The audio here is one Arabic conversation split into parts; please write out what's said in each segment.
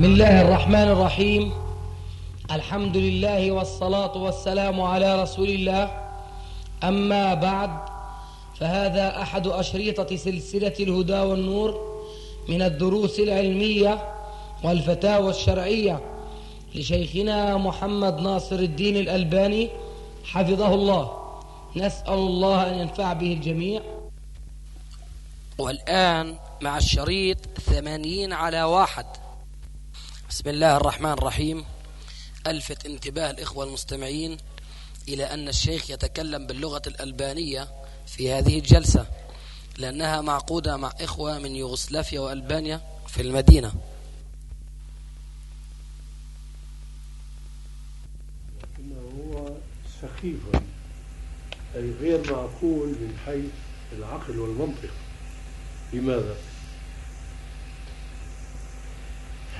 بسم الله الرحمن الرحيم. الحمد لله والصلاة والسلام على رسول الله. أما بعد فهذا أحد أشريطة سلسلة الهدى والنور من الدروس العلمية والفتاوى الشرعية لشيخنا محمد ناصر الدين الألباني حفظه الله. نسأل الله أن ينفع به الجميع. والآن مع الشريط ثمانين على واحد. بسم الله الرحمن الرحيم. ألفت انتباه الإخوة المستمعين إلى أن الشيخ يتكلم باللغة الألبانية في هذه الجلسة لأنها معقودة مع إخوة من يوغسلافيا وألبانيا في المدينة. لكنه هو سخيف. أي غير معقول من حيث العقل والمنطق. لماذا؟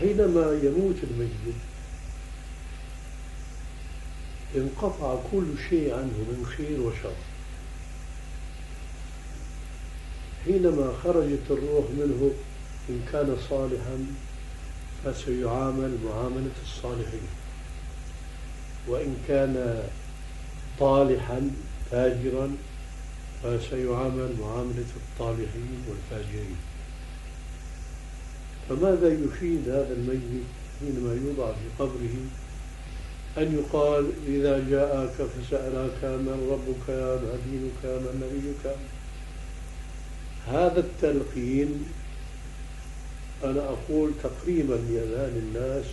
حينما يموت الميت انقطع كل شيء عنه من خير وشر. حينما خرجت الروح منه إن كان صالحا فسيعامل معاملة الصالحين. وإن كان طالحا فاجرا فسيعامل معاملة الطالحين والفاجرين. فماذا يفيد هذا الميت حينما يوضع في قبره؟ أن يقال إذا جاءك فسألك من ربك ما دينك من نبيك. هذا التلقين أنا أقول تقريبا لأذهان الناس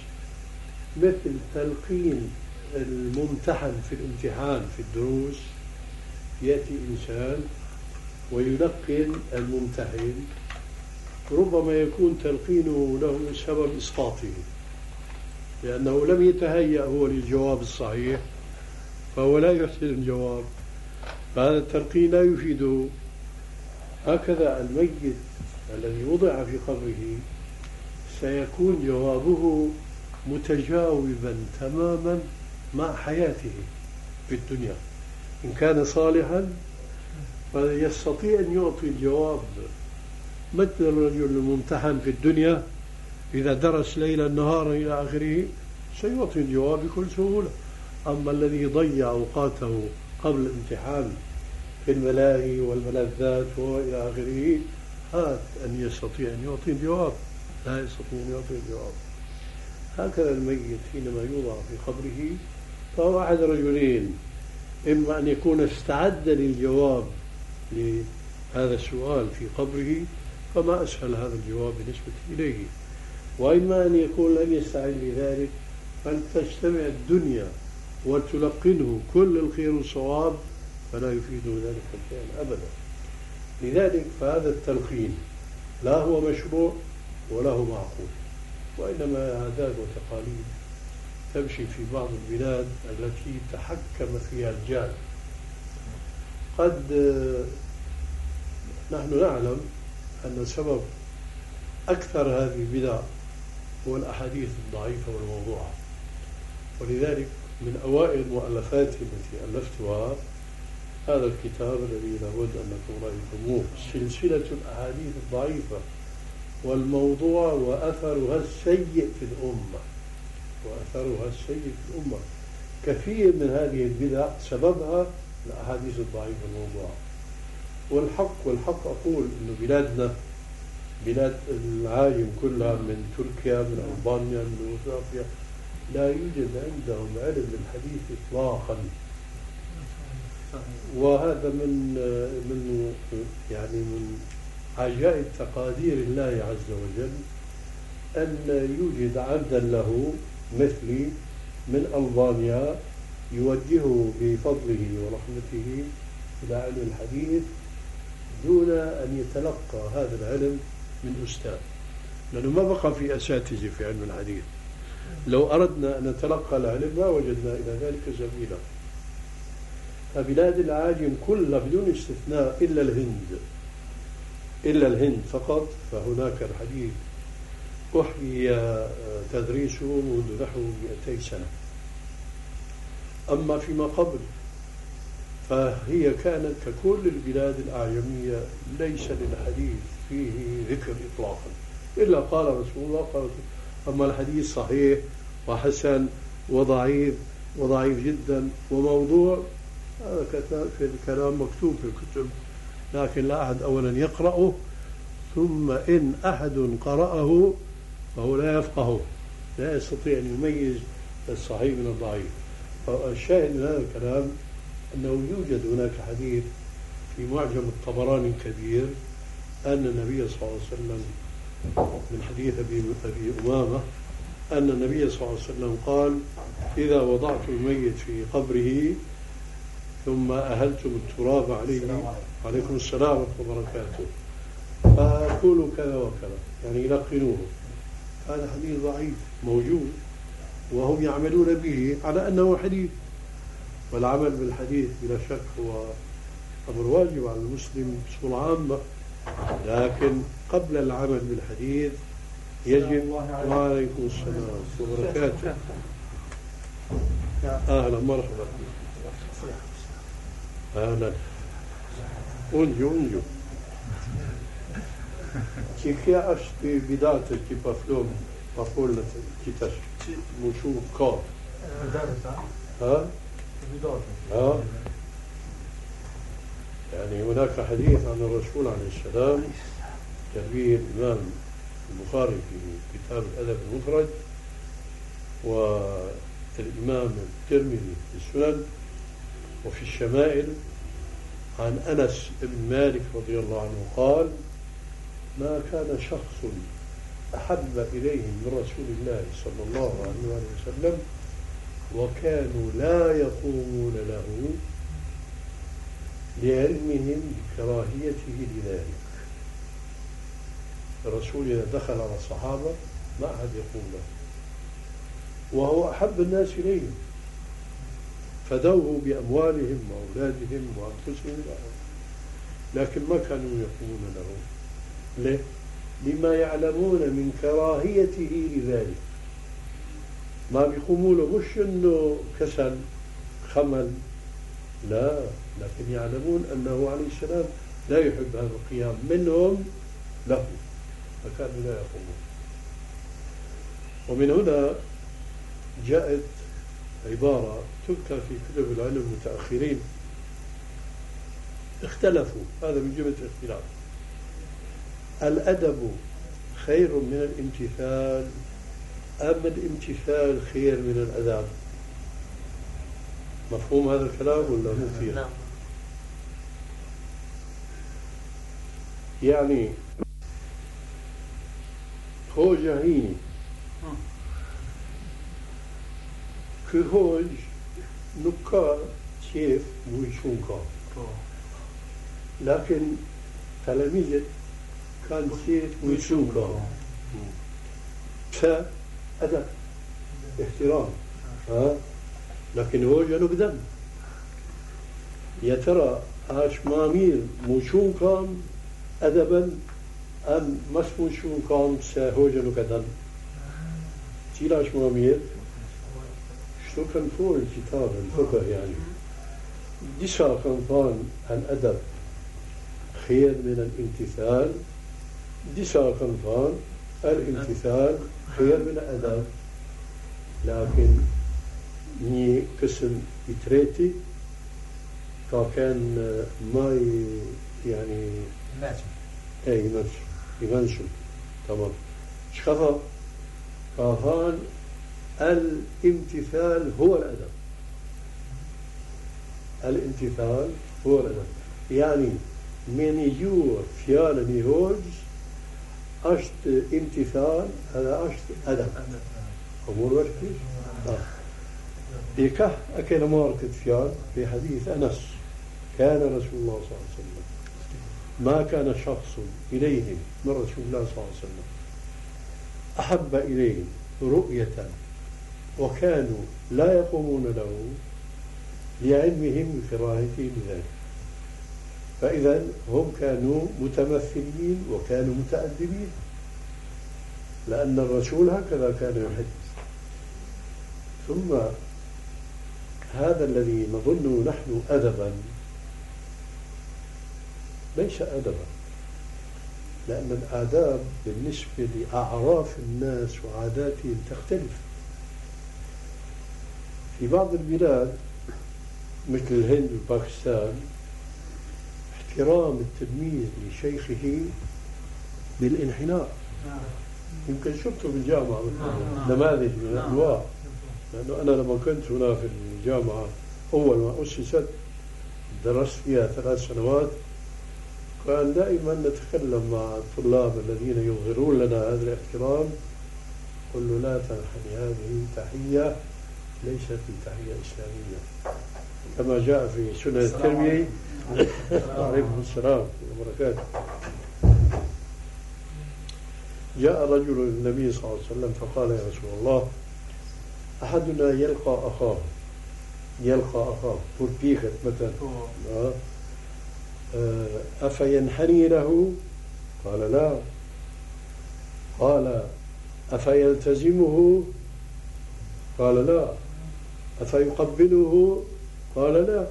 مثل تلقين الممتحن في الامتحان في الدروس. يأتي إنسان ويلقن الممتحن ربما يكون تلقينه له سبب إسقاطه لأنه لم يتهيأ هو للجواب الصحيح فهو لا يحسن الجواب. فهذا التلقين لا يفيده هكذا الميت الذي وضع في قبره سيكون جوابه متجاوبا تماما مع حياته في الدنيا. إن كان صالحا فيستطيع أن يعطي الجواب مثل الرجل الممتحن في الدنيا إذا درس ليلا نهارا إلى آخره سيعطي الجواب بكل سهولة. أما الذي ضيع أوقاته قبل الامتحان في الملاهي والملذات وإلى آخره هات أن يستطيع أن يعطي الجواب. لا يستطيع أن يعطي الجواب. هكذا الميت حينما يوضع في قبره فهو أحد رجلين إما أن يكون استعد للجواب لهذا السؤال في قبره فما أسهل هذا الجواب بالنسبة إليه. وإما أن يكون لم يستعد لذلك فلتجتمع الدنيا وتلقنه كل الخير والصواب فلا يفيده ذلك الفعل أبدا. لذلك فهذا التلقين لا هو مشروع ولا هو معقول وإنما عادات وتقاليد تمشي في بعض البلاد التي تحكم فيها الجهل. قد نحن نعلم أن سبب أكثر هذه البدع هو الأحاديث الضعيفة والموضوعة. ولذلك من أوائل مؤلفاتي التي ألفتها هذا الكتاب الذي لابد أنكم رأيتموه سلسلة الأحاديث الضعيفة والموضوع وأثرها السيء في الأمة. وأثرها السيء في الأمة. كثير من هذه البدع سببها الأحاديث الضعيفة الموضوعة والحق والحق أقول أن بلادنا بلاد العالم كلها من تركيا من ألبانيا من أوروبا لا يوجد عندهم علم بالحديث إطلاقا. وهذا من من يعني من عجائب تقادير الله عز وجل أن يوجد عبدا له مثلي من ألبانيا يوجهه بفضله ورحمته إلى علم الحديث دون أن يتلقى هذا العلم من أستاذ. لأنه ما بقى في أساتذة في علم الحديث. لو أردنا أن نتلقى العلم ما وجدنا إلى ذلك سبيلا فبلاد العاجم كلها بدون استثناء إلا الهند. إلا الهند فقط فهناك الحديث. أحيي تدريسه منذ نحو 200 سنة. أما فيما قبل فهي كانت ككل البلاد الأعجمية ليس للحديث فيه ذكر إطلاقا. إلا قال رسول الله قال أما الحديث صحيح وحسن وضعيف وضعيف جدا وموضوع هذا في الكلام مكتوب في الكتب لكن لا أحد أولا يقرأه. ثم إن أحد قرأه فهو لا يفقهه لا يستطيع أن يميز الصحيح من الضعيف. فالشاهد من هذا الكلام أنه يوجد هناك حديث في معجم الطبراني الكبير أن النبي صلى الله عليه وسلم من حديث أبي أبي أمامة أن النبي صلى الله عليه وسلم قال إذا وضعت الميت في قبره ثم أهلتم التراب عليه عليكم. السلام ورحمة الله وبركاته. فقولوا كذا وكذا يعني يلقنوه. هذا حديث ضعيف موجود وهم يعملون به على أنه حديث. والعمل بالحديث بلا شك هو أمر واجب على المسلم بصورة عامة. لكن قبل العمل بالحديث يجب وعليكم السلام وبركاته. أهلا مرحبا. أهلا. أنجو أنجو. Që kja është bidatë që pa flom, pa folën që tash, më shumë ka. ها؟ ها؟ يعني هناك حديث عن الرسول عليه السلام كبير الإمام البخاري في كتاب الأدب المفرد والإمام الترمذي في السنن وفي الشمائل عن أنس بن مالك رضي الله عنه قال ما كان شخص أحب إليهم من رسول الله صلى الله عليه وسلم وكانوا لا يقومون له لعلمهم بكراهيته لذلك. الرسول إذا دخل على الصحابة ما أحد يقوم له. وهو أحب الناس إليهم. فدوه بأموالهم وأولادهم وأنفسهم. لكن ما كانوا يقومون له. ليه؟ لما يعلمون من كراهيته لذلك. ما بيقوموا له مش إنه كسل خمل. لا لكن يعلمون أنه عليه السلام لا يحب هذا القيام. منهم له فكانوا لا يقومون ومن هنا جاءت عبارة تذكر في كتب العلم المتأخرين. اختلفوا هذا من جملة الاختلاف. الأدب خير من الامتثال. أم الامتثال خير من الأدب مفهوم هذا الكلام ولا مو فيه؟ نعم. يعني خوجهين. كهوج نكا شيف ويشونكا. لكن تلاميذ كان شيف ويشونكا. فأدب احترام ها؟ لكن هو جنوب دم. يا ترى آش مامير موشون كان ادبا أم مش موشون كان سهو جنوب دم؟ تيلا اش مامير؟ شو كان فوق الكتاب الفقه يعني ديشا كان فان الادب خير من الامتثال ديشا كان فان الامتثال خير من الأدب. لكن një قسم i treti ka kanë më i yani e i mërshëm i mërshëm tamam çka tha ka than الامتثال هو الأدب. الامتثال هو الأدب. يعني من امتثال هذا أشت أدب. أمور وش آه. بكه أكل ماركت فيان في حديث أنس. كان رسول الله صلى الله عليه وسلم. ما كان شخص إليهم من رسول الله صلى الله عليه وسلم. أحب إليهم رؤية. وكانوا لا يقومون له لعلمهم بكراهته لذلك فإذا هم كانوا متمثلين وكانوا متأدبين. لأن الرسول هكذا كان يحب ثم هذا الذي نظنه نحن أدبا ليس أدبا لأن الآداب بالنسبة لأعراف الناس وعاداتهم تختلف. في بعض البلاد مثل الهند وباكستان احترام التلميذ لشيخه بالانحناء. يمكن شفته بالجامعة نماذج من الأنواع. لأنه أنا لما كنت هنا في الجامعة أول ما أسست درست فيها ثلاث سنوات كان دائما نتكلم مع الطلاب الذين يظهرون لنا هذا الاحترام. قل له لا تنحني هذه تحية ليست بتحية إسلامية. كما جاء في سنة الترمذي عليكم السلام وبركاته. جاء رجل النبي صلى الله عليه وسلم فقال يا رسول الله أحدنا يلقى أخاه يلقى أخاه بوربيخت مثلا. آه. آه، أفينحني له؟ قال لا. قال أفيلتزمه؟ قال لا. أفيقبله؟ قال لا.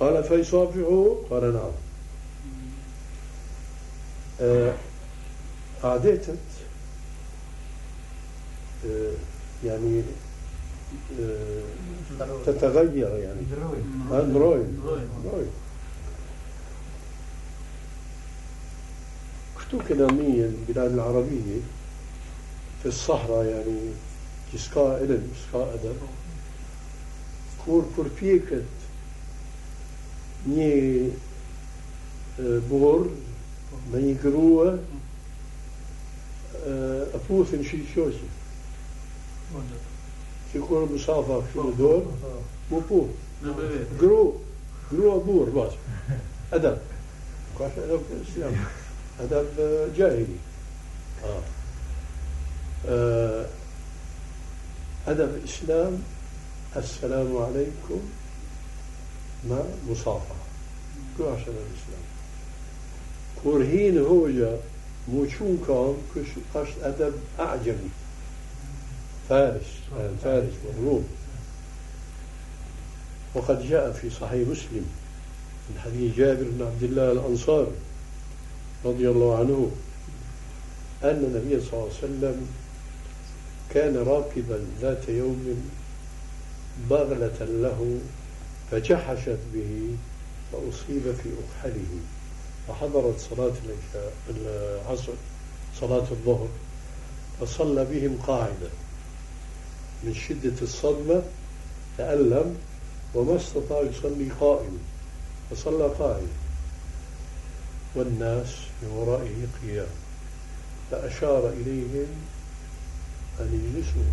قال فيصافحه قال نعم. آه، عادتت آه، يعني تتغير يعني. اندرويد اندرويد كتو كلامية البلاد العربية في الصحراء يعني جسكا إلن جسكا أدب kur përpjekët një borë me një grua e puthin shilqoqi. Që kur musafa kështu në dorë, mu pu. Gru, grua burë, bashkë. Edep. Ka shë edep islam. Edep jahili. أدب الإسلام السلام عليكم ما؟ مصافحة. كو عشان الإسلام. كورهين هوجا موشون كان كش قش أدب أعجمي. فارس فارس والروم وقد جاء في صحيح مسلم من حديث جابر بن عبد الله الأنصاري رضي الله عنه أن النبي صلى الله عليه وسلم كان راكبا ذات يوم بغلة له فجحشت به فأصيب في أكحله. فحضرت صلاة العصر صلاة الظهر فصلى بهم قاعدة. من شدة الصدمة تألم وما استطاع يصلي قائما فصلى قائما والناس من ورائه قيام فأشار إليهم أن يجلسوا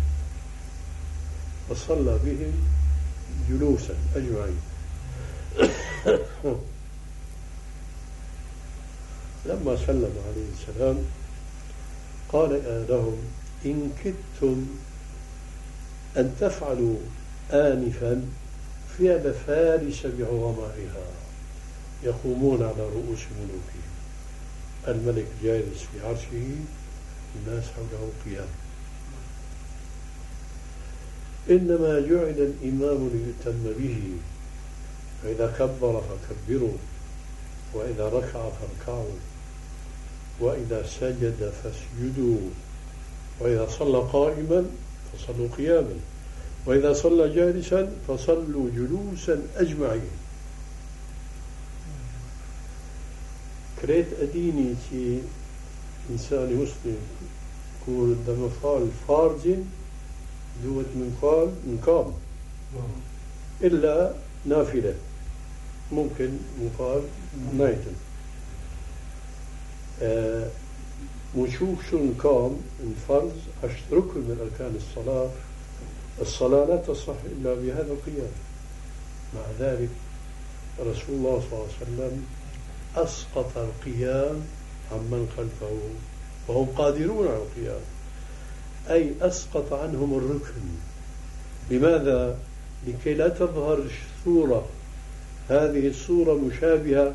فصلى بهم جلوسا. أجمعين. لما سلم عليه السلام قال لهم إن كدتم أن تفعلوا آنفا فعل فارس بعظمائها. يقومون على رؤوس ملوكهم. الملك جالس في عرشه الناس حوله قيام إنما جعل الإمام ليتم به فإذا كبر فكبروا وإذا ركع فاركعوا وإذا سجد فاسجدوا وإذا صلى قائما فصلوا قياما وإذا صلى جالسا فصلوا جلوسا أجمعين. كريت أديني تي إنسان مسلم كون دم فال falë në kam illa nafile ممكن مقال نايتن آه ونشوف شو نقام الفرض ركن من أركان الصلاة. الصلاة لا تصح إلا بهذا القيام مع ذلك رسول الله صلى الله عليه وسلم أسقط القيام عمن خلفه وهم قادرون على القيام. أي أسقط عنهم الركن. لماذا؟ لكي لا تظهر الصورة. هذه الصورة مشابهة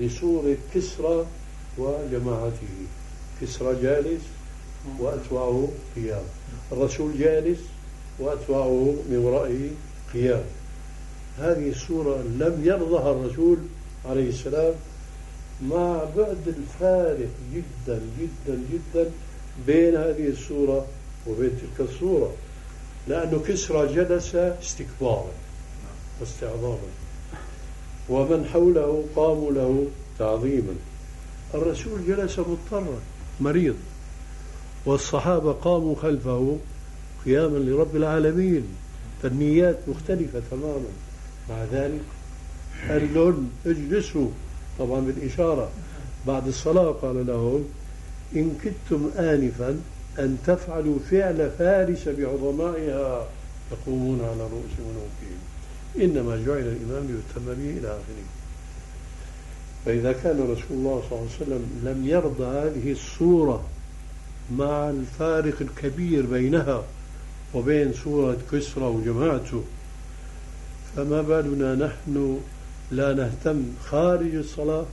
لصورة كسرى وجماعته. كسرى جالس وأتباعه قيام. الرسول جالس وأتباعه من ورائه قيام. هذه الصورة لم يرضها الرسول عليه السلام. مع بعد الفارق جدا جدا جدا بين هذه السورة وبين تلك السورة لأنه كسرى جلس استكبارا واستعظاما ومن حوله قاموا له تعظيما. الرسول جلس مضطرا مريض والصحابة قاموا خلفه قياما لرب العالمين فالنيات مختلفة تماما. مع ذلك قال لهم اجلسوا طبعا بالإشارة بعد الصلاة قال لهم إن كدتم آنفا أن تفعلوا فعل فارس بعظمائها يقومون على رؤوس ملوكهم إنما جعل الإمام ليتم به إلى آخره. فإذا كان رسول الله صلى الله عليه وسلم لم يرضى هذه الصورة مع الفارق الكبير بينها وبين سورة كسرى وجماعته فما بالنا نحن لا نهتم خارج الصلاة.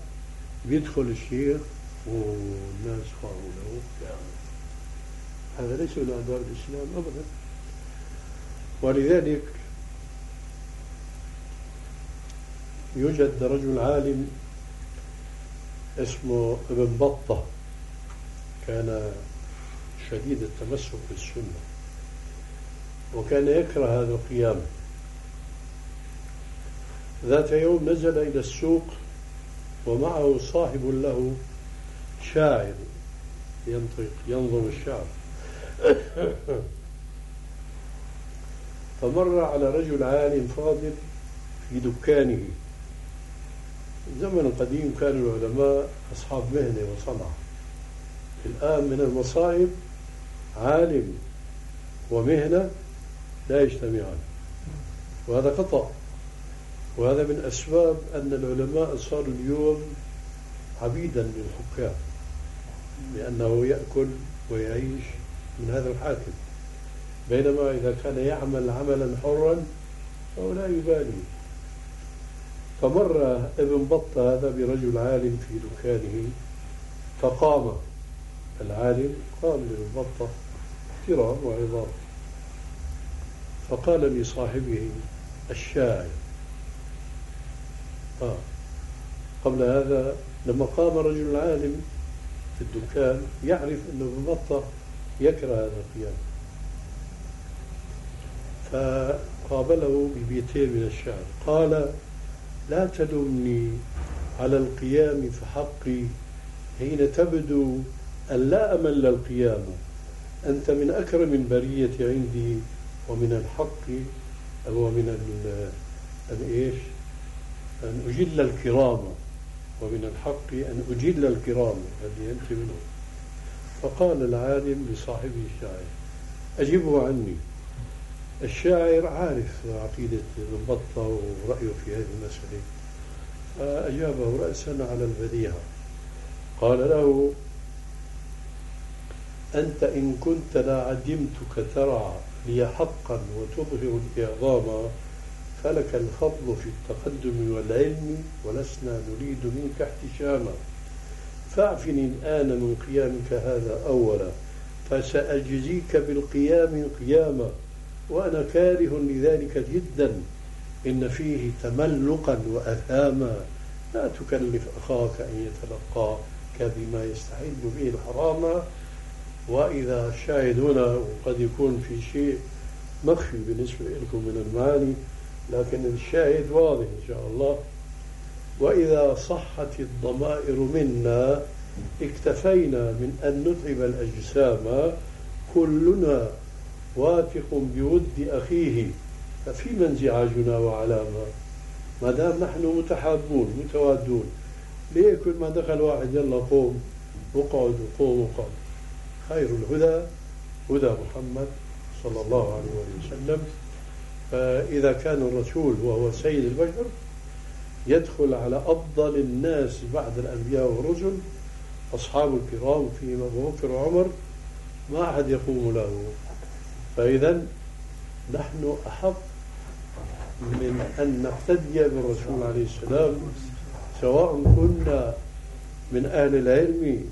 بيدخل الشيخ والناس حوله هذا ليس من آداب الإسلام أبدا ولذلك يوجد رجل عالم اسمه أبن بطة كان شديد التمسك بالسنة وكان يكره هذا القيام. ذات يوم نزل إلى السوق ومعه صاحب له شاعر ينطق ينظم الشعر. فمر على رجل عالم فاضل في دكانه. الزمن القديم كان العلماء أصحاب مهنة وصنعة. الآن من المصائب عالم ومهنة لا يجتمعان. وهذا خطأ. وهذا من أسباب أن العلماء صاروا اليوم عبيدا للحكام. لأنه يأكل ويعيش من هذا الحاكم. بينما إذا كان يعمل عملا حرا فهو لا يبالي. فمر ابن بطة هذا برجل عالم في دكانه فقام. العالم قال لابن بطة احترام وعظام. فقال لصاحبه الشاعر آه. قبل هذا لما قام رجل عالم في الدكان يعرف أن ابن بطة يكره هذا القيام. فقابله ببيتين من الشعر. قال لا تلومني على القيام فحقي حين تبدو أن لا أمل القيام. أنت من أكرم البرية عندي ومن الحق ومن ال إيش؟ أن أجل الكرام ومن الحق أن أجل الكرام الذي أنت منه فقال العالم لصاحبه الشاعر أجبه عني. الشاعر عارف عقيدة ابن بطة ورأيه في هذه المسألة. فأجابه رأسا على البديهة. قال له أنت إن كنت لعدمتك ترعى لي حقا وتظهر الإعظام فلك الفضل في التقدم والعلم ولسنا نريد منك احتشاما. فاعفني الآن من قيامك هذا أولا فسأجزيك بالقيام قياما وأنا كاره لذلك جدا. إن فيه تملقا وأثاما لا تكلف أخاك أن يتلقاك بما يستحل به الحرام. وإذا الشاهد هنا وقد يكون في شيء مخفي بالنسبة لكم من المعاني لكن الشاهد واضح إن شاء الله. وإذا صحت الضمائر منا اكتفينا من أن نتعب الأجسام. كلنا واثق بود أخيه. ففيما انزعاجنا وعلامة. ما دام نحن متحابون متوادون ليه كل ما دخل واحد يلا قوم اقعد وقوم وقعد؟ خير الهدى هدى محمد صلى الله عليه وسلم. فإذا كان الرسول وهو سيد البشر يدخل على أفضل الناس بعد الأنبياء والرسل أصحاب الكرام فيهم أبو بكر وعمر ما أحد يقوم له. فإذا نحن أحق من أن نقتدي بالرسول عليه السلام سواء كنا من أهل العلم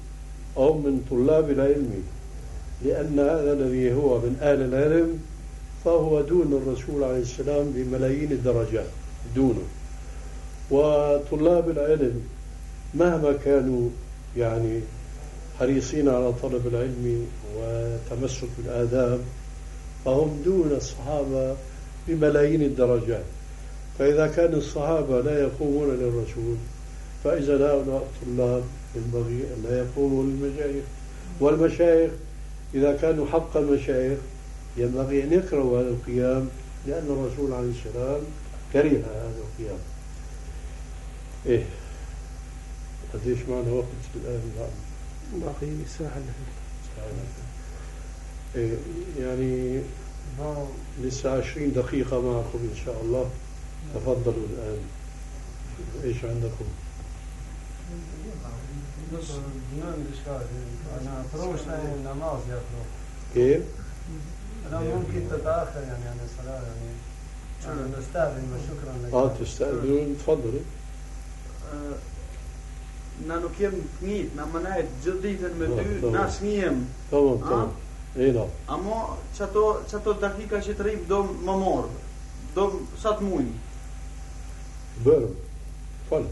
أو من طلاب العلم لأن هذا الذي هو من أهل العلم فهو دون الرسول عليه السلام بملايين الدرجات دونه. وطلاب العلم مهما كانوا يعني حريصين على طلب العلم وتمسك بالآداب فهم دون الصحابة بملايين الدرجات. فإذا كان الصحابة لا يقومون للرسول فإذا هؤلاء الطلاب ينبغي أن لا يقوموا للمشايخ. والمشايخ إذا كانوا حق المشايخ ينبغي أن يكرهوا هذا القيام لأن الرسول عليه السلام كره هذا القيام. إيه. قديش معنا وقت الآن باقي ساعة. إيه يعني لسه عشرين دقيقة معكم إن شاء الله. تفضلوا الآن. إيش عندكم؟ كيف؟ أنا ممكن تتأخر يعني عن الصلاة يعني أنا نستأذن وشكرا لك اه تستأذنون تفضلوا Na nuk jem fëmijë, na më nejt gjithë ditën me Po, ty, po. na s'njem. تمام تمام اي نعم Amo çato çato dakika që të rrim do më mor. Do sa të muj. بيرم فل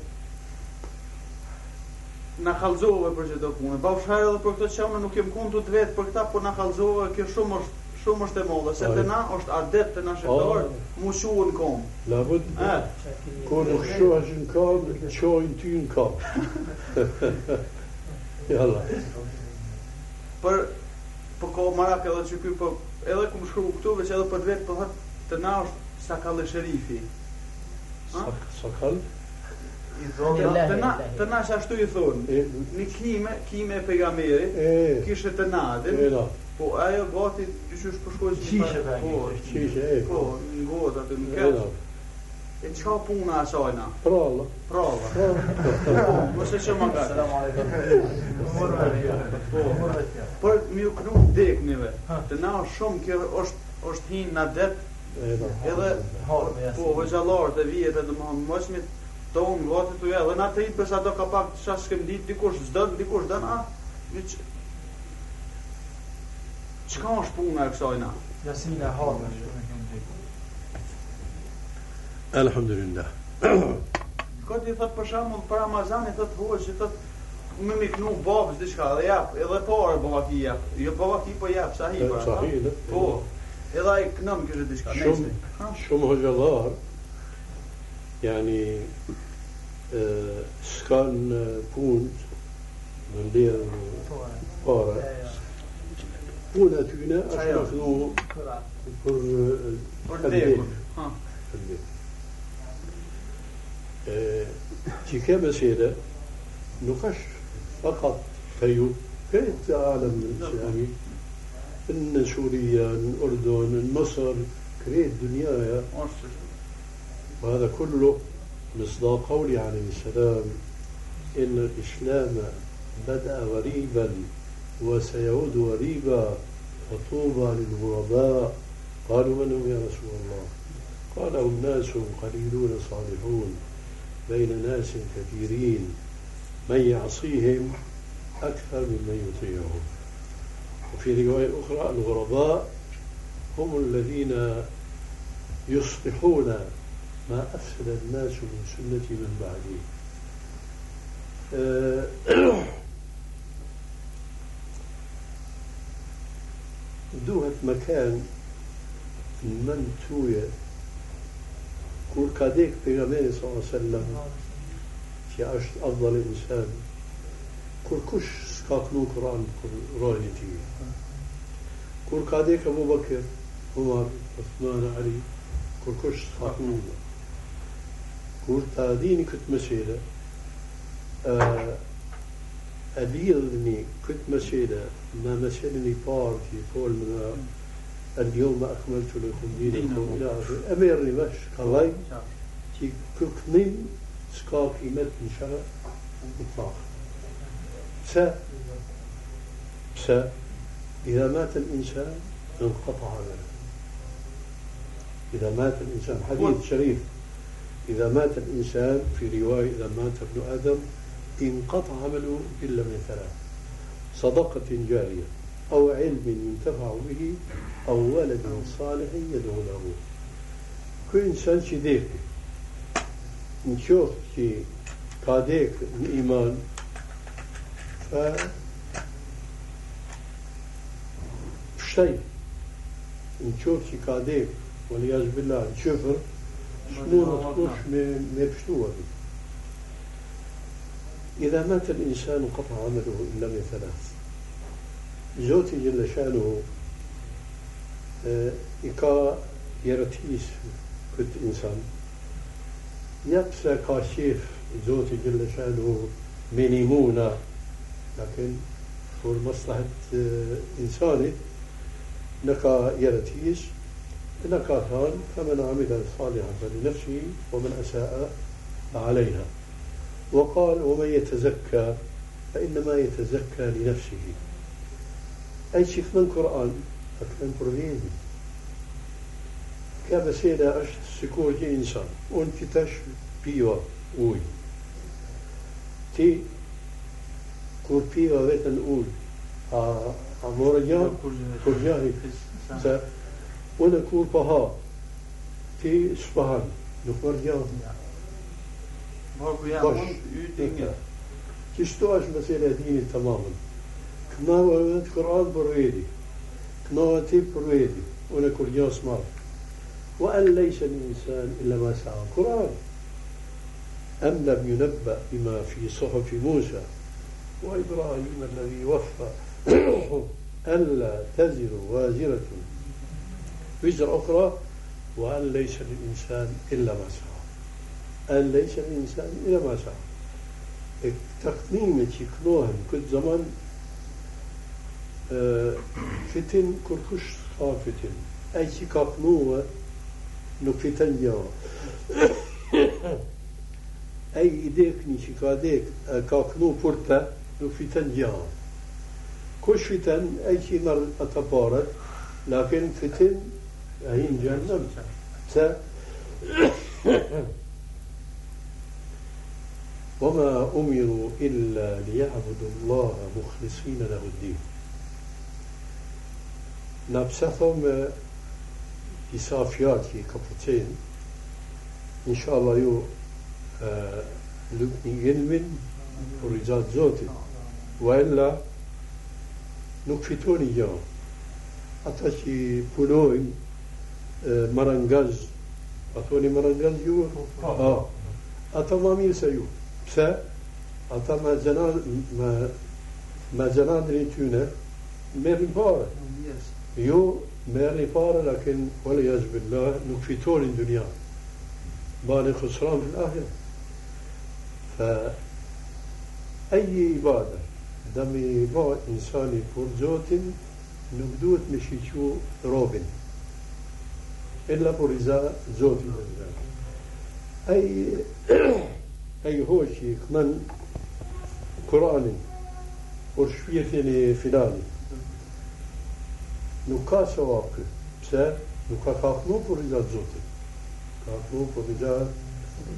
Na kallzove për çdo punë. Bashkë edhe për këtë çamë nuk jem kontu të vet për këtë, por na kallzove kjo shumë është shumë është e madhe, sepse na është adet të na shqiptar, mushuën kom. La vëd, kur nuk shuash në kom, qojnë ty në kom. Jalla. Për, për ko marak edhe që ky, për, edhe ku më shkru këtu, veç edhe për vetë, për po hëtë të na është sakallë sherifi. Sakallë? Të na, të na ashtu i thonë. Në kime, kime e pejgamberit, kishte të nadin. Po ajo gati dyqysh përshkoj po qishe ta. Po, qishe e. Po, po ngohet të në këtë. E qa puna e sajna? Pralla. Pralla. Po, mëse që më gati. Selam aleikum. Po, po. për mi u knu deknive. Të na shumë kjo është është hin në det. Edhe po hoxhallar të vihet edhe më mosmit ton gati tu edhe na të i pse ato ka pak çfarë shkem ditë dikush s'don dikush don a Çka është puna e kësaj na? Jasmina Harra. Alhamdulillah. Këtë i thot për shembull për Ramazani thot vuhet që thot më më knu babës diçka dhe jap, edhe po parë baba ti jap. Jo baba ti po jap, sa hi para. Sa hi, po. Edhe ai kënëm kështë diçka. Shumë shumë hoxhallar. Yani ë s'kan punë në lidhje po, para. Kalbim. E, që ke mesele nuk është fakat feju كيف العالم الإسلامي إن سوريا الأردن مصر كريت دنياها Është وهذا كله مصداق قوله عليه السلام. إن الإسلام بدأ غريبا. وسيعود غريبا فطوبى للغرباء. قالوا من هم يا رسول الله؟ قال هم ناس قليلون صالحون بين ناس كثيرين. من يعصيهم أكثر ممن يطيعهم. وفي رواية أخرى الغرباء هم الذين يصلحون ما أفسد الناس من سنتي من بعدي duhet më kenë në mënd quje kur ka dek pejgamberi sallallahu alaihi wasallam që është afdal insan kur kush s'ka knu Kur'an kur rolin e kur ka dek Abu Bakr Umar Uthman Ali kur kush s'ka knu? Kur ta dini këtë mesele ë e lidhni këtë mesele me meselen i parë që i në اليوم أكملت لكم دينكم إلى آخره. أمرني باش كلاي تي كوكنين سكا قيمة من شرع مطلق س. س. إذا مات الإنسان انقطع عمله. إذا مات الإنسان. حديث شريف. إذا مات الإنسان في رواية إذا مات ابن آدم انقطع عمله إلا من ثلاث صدقة جارية أو علم ينتفع به أو ولد صالح يدعو له. كل إنسان شديد نشوف كي قاديك الإيمان ف شيء. نشوف كي قاديك والعياذ بالله شفر شنو تقولش نعم. ما بشنو إذا مات الإنسان قطع عمله إلا من ثلاث زوتي جل شأنه إكا يرتيس كنت إنسان. يبسى كاشيف زوتي جل شأنه منيمونا. لكن فور مصلحة إنساني نكا يرتيس نكا ثان فمن عمل صالحا فلنفسه ومن أساء عليها. وقال ومن يتزكى فإنما يتزكى لنفسه. أي شيء من قرآن؟ أكمن قرآن. كما سيدا أشت سكور جي إنسان. أون كتاش بيوا أوي تي kur piva vetën ullë, a, a morë gjatë, kur gjahi, se unë kur po ha, ti s'pahan, nuk morë gjatë. Inga. Kështu është mesela e dinit të mamën. Kënava edhe të Kur'an për vedi. Kënava ti për vedi. Unë e kur gjas marë. وأن ليس الإنسان إلا ما سعى القرآن أم لم ينبأ بما في صحف موسى وإبراهيم الذي وفى ألا تزر وازرة وزر أخرى وأن ليس للإنسان إلا ما سعى أن ليس الإنسان إلى ما سعى التقديم تكنوهن كل زمان آه، فتن كركش صافتن أي شيء كابنوه نكفتن جوا. أي إيديك نيشي كاديك آه، كاكنو فرطة نكفتن جوا. كش فتن أي شيء نار أتبارك لكن فتن أهين جهنم. سا وما أمروا إلا ليعبدوا الله مخلصين له الدين. نبسطهم بسافيات كبتين إن شاء الله يو آه، لبني علمين ورجال زوتي وإلا نكفتوني يا أتاكي بلوي آه، مرنجاز. أتوني مرنجاز يو؟ آه. أتا ما ميسا يو Pse? Ata me gjenan, me, me gjenandrin e tyne, merrin pare. Jo, merrin pare, lakin, wale jazë billah, nuk fitonin dunja. Bani khusran fil ahir. فأي إبادة دم با إنساني فرزوت نبدوت مشيشو روبن إلا برزا زوت أي ai hoqi këmën Kur'anin për shpirtin e filanit. Nuk ka sevap kë. Pse? Nuk ka kaplu hapnu për i gjatë zotit. Ka hapnu për i gjatë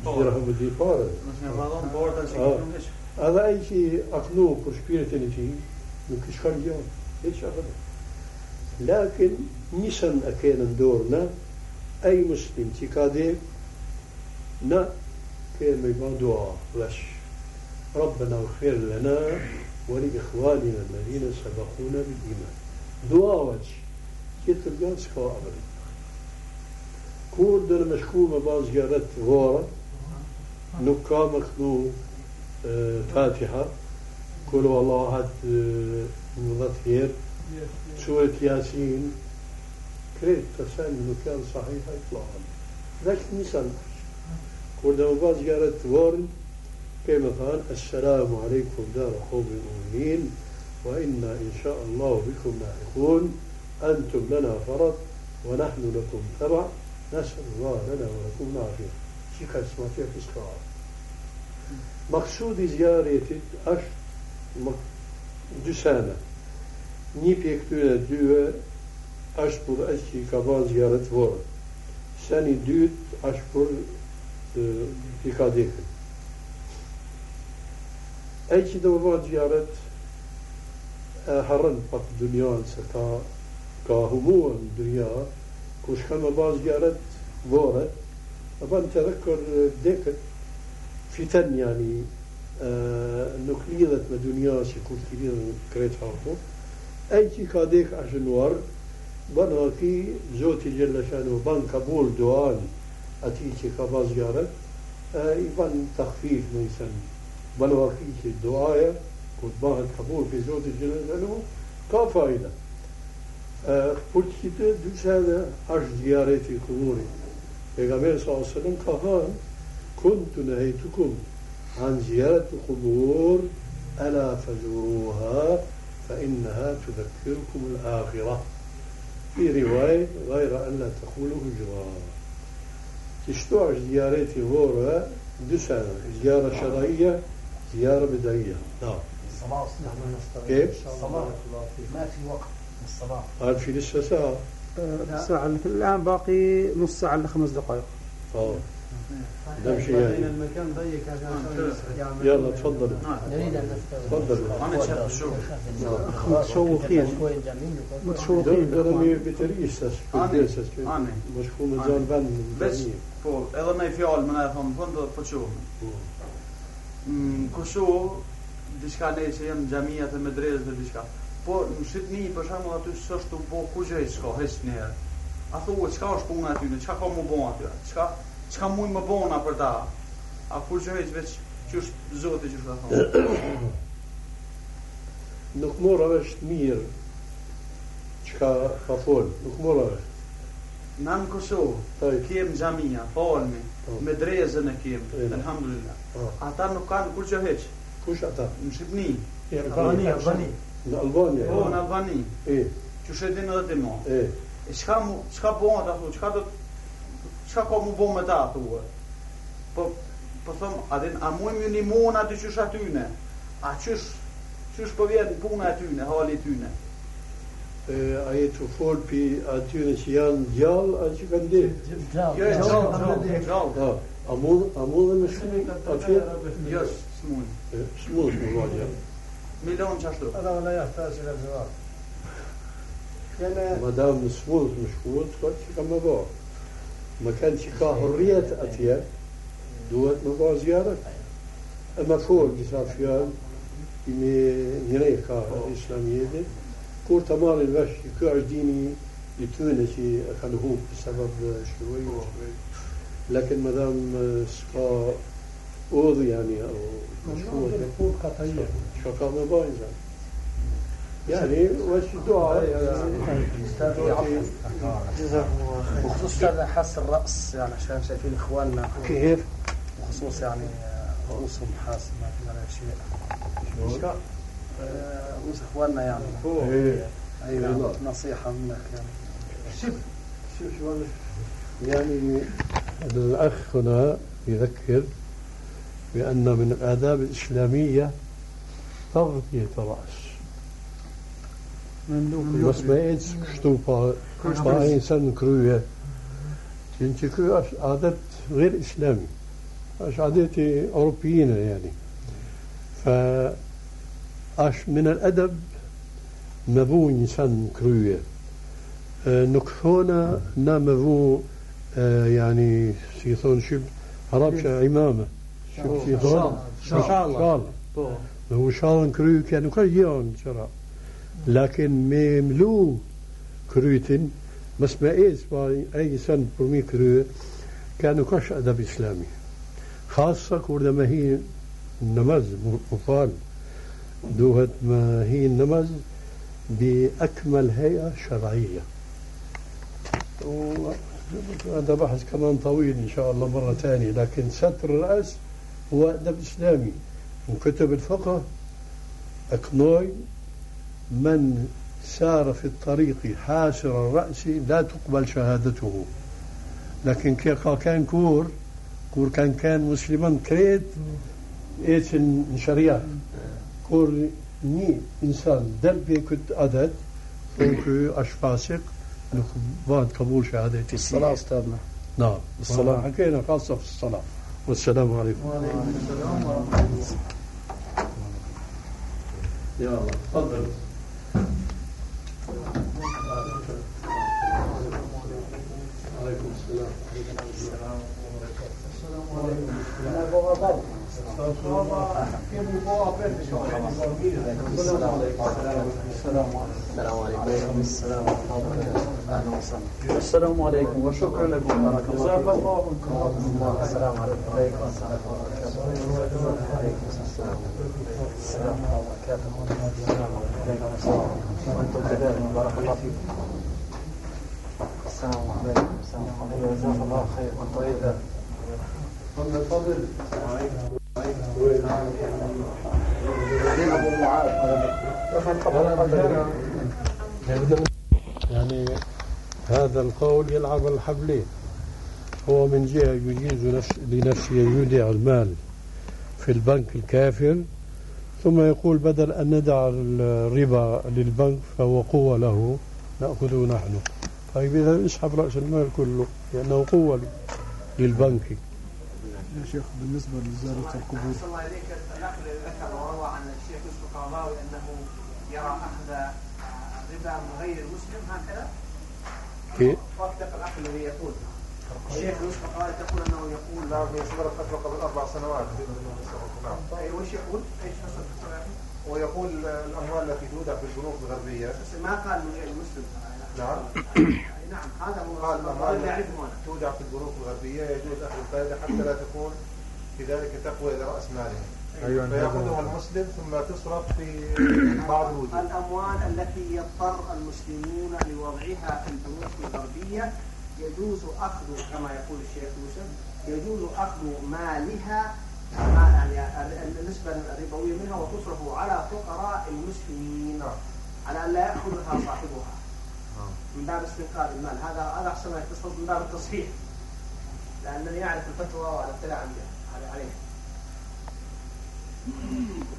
gjera hëmëdi pare. Nësë me madhon borta që këtë nuk ishë. Adha i që aknu për shpirtin e ti, nuk ishë kanë gjatë. E që akëtë. Lakin, njësën e kenë ndorë në, ai muslim që ka dhe, në me bë dua vesh. ربنا اغفر لنا ولإخواننا الذين سبقونا بالإيمان. دعاء وجه جان سكوا أبدا كور دنا مشكو ما باز جارت غورة نكا مخنو آه، فاتحة. قل والله هاد مضطهير سورة ياسين. كريت إنه كان صحيح إطلاقا. لكن نسأل كل ما باز جارت غورن كما قال السلام عليكم دار قوم مؤمنين وإنا إن شاء الله بكم لاحقون أنتم لنا فرض ونحن لكم تبع. نسأل الله لنا ولكم العافية شي ka smatja fiskale. Maksudi zjaretit është më, dy sene. Një pje këtyre dyve është për e që i ka i ka dikë. E që do vë gjaret e harën pak dunjanë, se ka, ka humuën dunja, ku shka me bazë gjaret vore, e ban të dhekër dekët, fiten jani, e, nuk lidhet me dunja që kur të lidhet në kretë haku, e që ka dekë ashtë nuarë, ban haki, zoti gjellëshanu, ban kabul doanë, أتي چې کاواز یاره آه، ایوان تخفیف نه سن بل وکی چې دعایا کوت باه قبول په زوت جنزلو کا فایده ا پورت چې د دوشه اج دیاره چې کومور پیغمبر صلی الله علیه وسلم کا هان كنت نهيتكم عن زيارة القبور ألا فزوروها فإنها تذكركم الآخرة. في رواية غير أن لا تقولوا هجران تشتوع زيارتي هورا دسنة زيارة شرعية زيارة بدعية. نعم. الصلاة كيف؟ الصلاة. ما في وقت الصلاة؟ هذا في لسه ساعة. ساعة. الآن باقي نص ساعة إلا خمس دقائق. آه. ده شيء يعني المكان ضيق عشان يعمل يلا تفضل نريد أن نستوعب تفضل أنا شايف الشغل متشوقين متشوقين ده ده مي بتريس تس أنا بتريس أنا مش كون زان بان بس po, edhe në i fjallë më në e thonë, thonë do të pëqohë. Mm, Koshu, diçka ne që jenë gjamijat e medrezët dhe diçka. Po, në Shqipni, për shembull aty s'është të bo ku gjej s'ka, heq njerë. A thua, çka është puna aty, çka ka mu bo aty, çka, Çka muj më bona për ta. A kur që heq veç, që është zoti që ka thonë. Nuk mora është mirë çka ka fol, nuk mora është. Në në Kosovë, Taj, kem gjamija, falmi, Po. medrezën e kem, E, na. alhamdulillah. Po. Ata nuk kanë kur që heq. kush ata? Në Shqipni, Janë Albania, Albania. Në Albania. po në Albani, E, që shedin edhe ti mo. e, E çka çka bën ata thu, çka do çka ka mu bë me ta thua. Po po thëm, a din a muim ju nimon aty qysh atyne? A qysh qysh po vjen puna aty ne, hali atyne? E, a je të fol pi atyre që janë gjallë, a që kanë dhe? Gjallë, jo, gjallë, gjallë. A mund, a mund dhe me shumë atyre? Jo, s'mund. S'mund, s'mund, vajja. Milon që ashtu. Ata vëllaj ashtë, ta që ka të Madam në shkullë, në shkullë, të ka që ka më bërë. Më kanë që ka hërrijet atje, duhet më ba zjarët. E më fol disa fjallë, i me njërej ka islamjeti, kur të marrin vesh që kjo është dini i tyne që e kanë hub për sebab shkruaj u shkruaj. Lakin më dam s'ka udhë yani, o mashkuat. الحقوق قطعية شو كان مباين يعني وش دعاء جزاكم الله خير. بخصوص هذا حاس الرأس يعني عشان شايفين إخواننا. كيف؟ بخصوص يعني رؤوسهم حاسة ما في عليها شيء. آه، رؤوس إخواننا يعني. إيه. أي نعم نصيحة منك يعني. شوف شو أنا يعني الأخ هنا يذكر بأن من الآداب الإسلامية تغطية الرأس Mos me ecë kështu pa, pa insan kryje. Që që ky është adet غير إسلامي është adeti Europijine yani. فأش من الأدب مبو إنسان كروية nuk thona na me vu e, yani si thon shqip arabsha imame shqip si thon shall me vu shallën kry kja nuk është janë qëra لكن ملو كرويتن بس ما ايز أي سن برمي كرو كانوا كش أدب إسلامي. خاصة كورد ما هي نمز مفال دوهت ما هي نمز بأكمل هيئة شرعية. هذا بحث كمان طويل إن شاء الله مرة ثانية لكن ستر الرأس هو أدب إسلامي. وكتب الفقه أكنوي من سار في الطريق حاسر الرأس لا تقبل شهادته. لكن كي كان كور كور كان كان مسلما كريت إيش شريعة. كور ني إنسان دل بيكت عدد është fasik, nuk bëhet kabul shahadeti. الصلاة أستاذنا. نعم. الصلاة. حكينا خاصة في الصلاة. والسلام عليكم. يا الله تفضل عليكم السلام ورحمة الله. وبركاته أهلا وسهلا السلام عليكم وشكرا لكم جزاك الله السلام عليكم وعليكم السلام عليكم السلام السلام وبركاته عليكم السلام وأنتم بارك الله فيكم السلام عليكم. السلام عليكم. الله خير. تفضل يعني هذا القول يلعب الحبلين هو من جهة يجيز نفس لنفسه يودع المال في البنك الكافر. ثم يقول بدل أن ندع الربا للبنك فهو قوة له نأخذه نحن. طيب إذا اسحب رأس المال كله لأنه قوة للبنك. يا شيخ بالنسبة لزيارة القبور. أحسن الله إليك الذي ذكر وروى عن الشيخ يوسف القرضاوي أنه يرى أخذ الربا من غير المسلم هكذا؟ كيف؟ وافق الأخ الذي يقول. الشيخ يوسف القرضاوي تقول أنه يقول نعم هي صدرت فتوى قبل أربع سنوات. نعم. طيب وش يقول؟ إيش حصل ويقول الأموال التي تودع في البنوك الغربية. بس ما قال من غير المسلم نعم. نعم هذا هو قال اللي التي تودع في البنوك الغربية يجوز أخذ الفائدة حتى لا تكون في ذلك تقوى لرأس مالهم أيوة فيأخذها المسلم ثم تصرف في بعض الوجوه. الأموال التي يضطر المسلمون لوضعها في البنوك الغربية يجوز أخذ كما يقول الشيخ يوسف يجوز أخذ مالها ما يعني النسبة الربوية منها وتصرف على فقراء المسلمين نعم. على أن لا يأخذها صاحبها من باب استنقاذ المال. هذا هذا أحسن ما يتصل من باب التصحيح لأنني أعرف الفتوى والاطلاع عليها عليها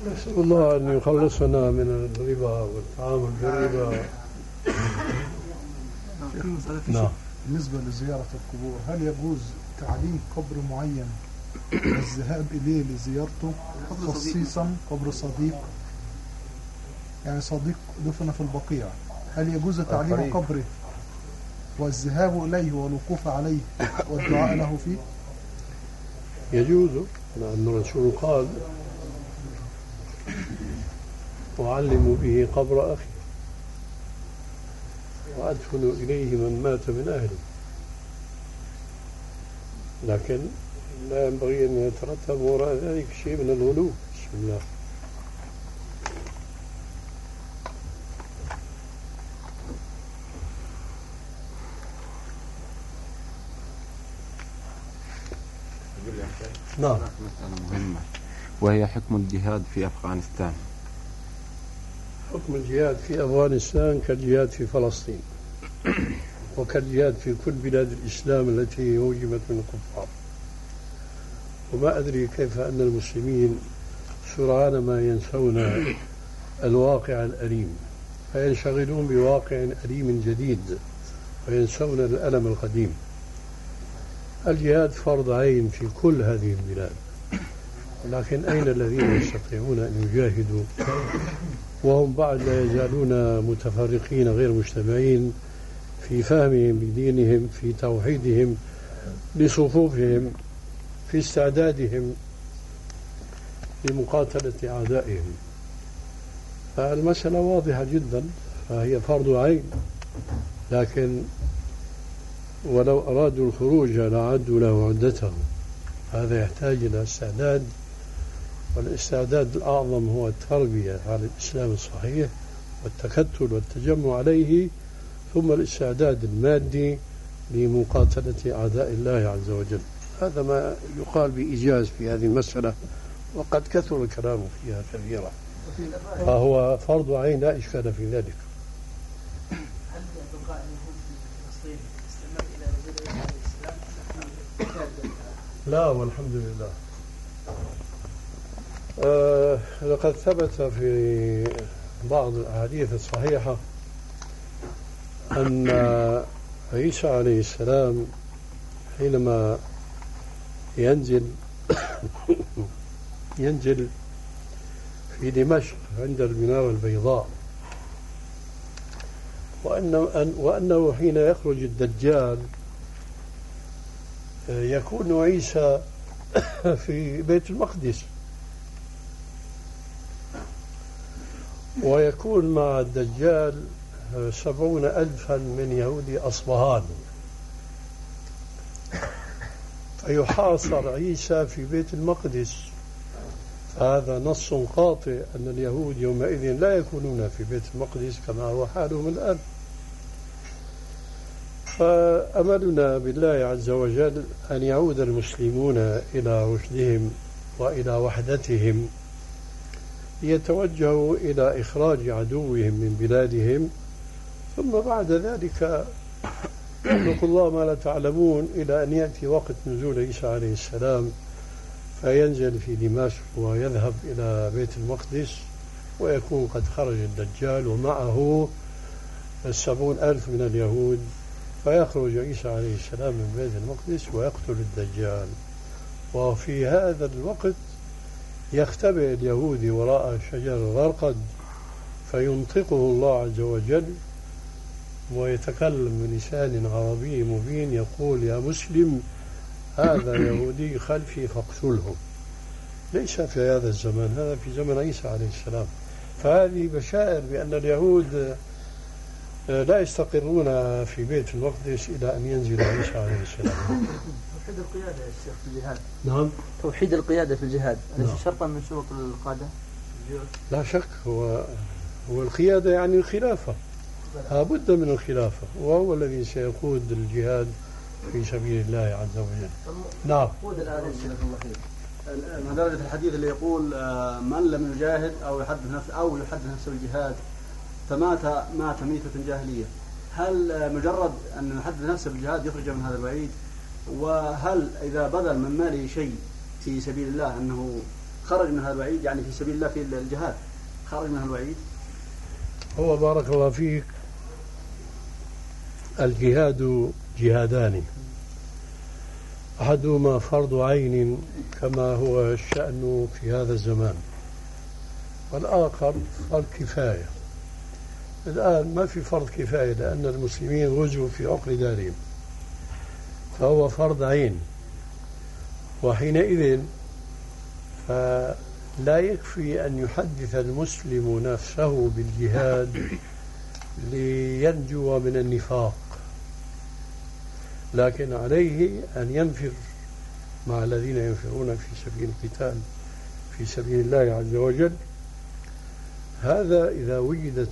نسأل الله أن يخلصنا من الربا والتعامل بالربا نعم. بالنسبة لزيارة القبور هل يجوز تعليم قبر معين والذهاب إليه لزيارته خصيصا قبر صديق. يعني صديق دفن في البقيع. هل يجوز تعليم القريب. قبره؟ والذهاب إليه والوقوف عليه والدعاء له فيه؟ يجوز. لأن الرسول قال أعلم به قبر أخي وأدفن إليه من مات من أهلي لكن لا ينبغي أن يترتب وراء ذلك شيء من الغلو. بسم الله. نعم. مهمة وهي حكم الجهاد في أفغانستان. حكم الجهاد في أفغانستان كالجهاد في فلسطين. وكالجهاد في كل بلاد الإسلام التي هوجمت من الكفار. وما أدري كيف أن المسلمين سرعان ما ينسون الواقع الأليم. فينشغلون بواقع أليم جديد وينسون الألم القديم. الجهاد فرض عين في كل هذه البلاد. لكن أين الذين يستطيعون أن يجاهدوا؟ وهم بعد لا يزالون متفرقين غير مجتمعين في فهمهم بدينهم في توحيدهم لصفوفهم. في استعدادهم لمقاتلة أعدائهم. فالمسألة واضحة جدا فهي فرض عين. لكن ولو أرادوا الخروج لأعدوا له عدتهم. هذا يحتاج إلى استعداد والاستعداد الأعظم هو التربية على الإسلام الصحيح والتكتل والتجمع عليه ثم الاستعداد المادي لمقاتلة أعداء الله عز وجل. هذا ما يقال بإيجاز في هذه المسألة وقد كثر الكلام فيها كثيرا فهو فرض عين لا إشكال في ذلك؟ لا والحمد لله آه لقد ثبت في بعض الأحاديث الصحيحة أن عيسى عليه السلام حينما ينزل ينزل في دمشق عند المنارة البيضاء. وأنه, أن- وأنه حين يخرج الدجال آه، يكون عيسى في بيت المقدس. ويكون مع الدجال سبعون ألفا من يهود أصبهان. فيحاصر عيسى في بيت المقدس. هذا نص قاطع أن اليهود يومئذ لا يكونون في بيت المقدس كما هو حالهم الآن. فأملنا بالله عز وجل أن يعود المسلمون إلى رشدهم وإلى وحدتهم ليتوجهوا إلى إخراج عدوهم من بلادهم ثم بعد ذلك يخلق الله ما لا تعلمون إلى أن يأتي وقت نزول عيسى عليه السلام فينزل في دمشق ويذهب إلى بيت المقدس ويكون قد خرج الدجال ومعه السبعون ألف من اليهود. فيخرج عيسى عليه السلام من بيت المقدس ويقتل الدجال. وفي هذا الوقت يختبئ اليهودي وراء شجر الغرقد فينطقه الله عز وجل ويتكلم بلسان عربي مبين يقول يا مسلم هذا يهودي خلفي فاقتله. ليس في هذا الزمان هذا في زمن عيسى عليه السلام. فهذه بشائر بأن اليهود لا يستقرون في بيت المقدس إلى أن ينزل عيسى عليه السلام. توحيد القيادة يا شيخ في الجهاد. نعم. توحيد القيادة في الجهاد أليس نعم. شرطا من شروط القادة؟ لا شك هو هو القيادة يعني الخلافة. لابد من الخلافة وهو الذي سيقود الجهاد في سبيل الله عز وجل. نعم. الآن الحديث اللي يقول آه، من لم يجاهد أو يحدث نفسه أو يحدث نفسه بالجهاد فمات مات ميتة جاهلية. هل مجرد أن يحدث نفسه بالجهاد يخرج من هذا الوعيد؟ وهل إذا بذل من ماله شيء في سبيل الله أنه خرج من هذا الوعيد؟ يعني في سبيل الله في الجهاد خرج من هذا الوعيد؟ هو بارك الله فيك الجهاد جهادان. أحدهما فرض عين كما هو الشأن في هذا الزمان والآخر فرض كفاية. الآن ما في فرض كفاية لأن المسلمين غزوا في عقر دارهم فهو فرض عين. وحينئذ فلا يكفي أن يحدث المسلم نفسه بالجهاد لينجو من النفاق. لكن عليه أن ينفر مع الذين ينفرون في سبيل القتال في سبيل الله عز وجل. هذا إذا وجدت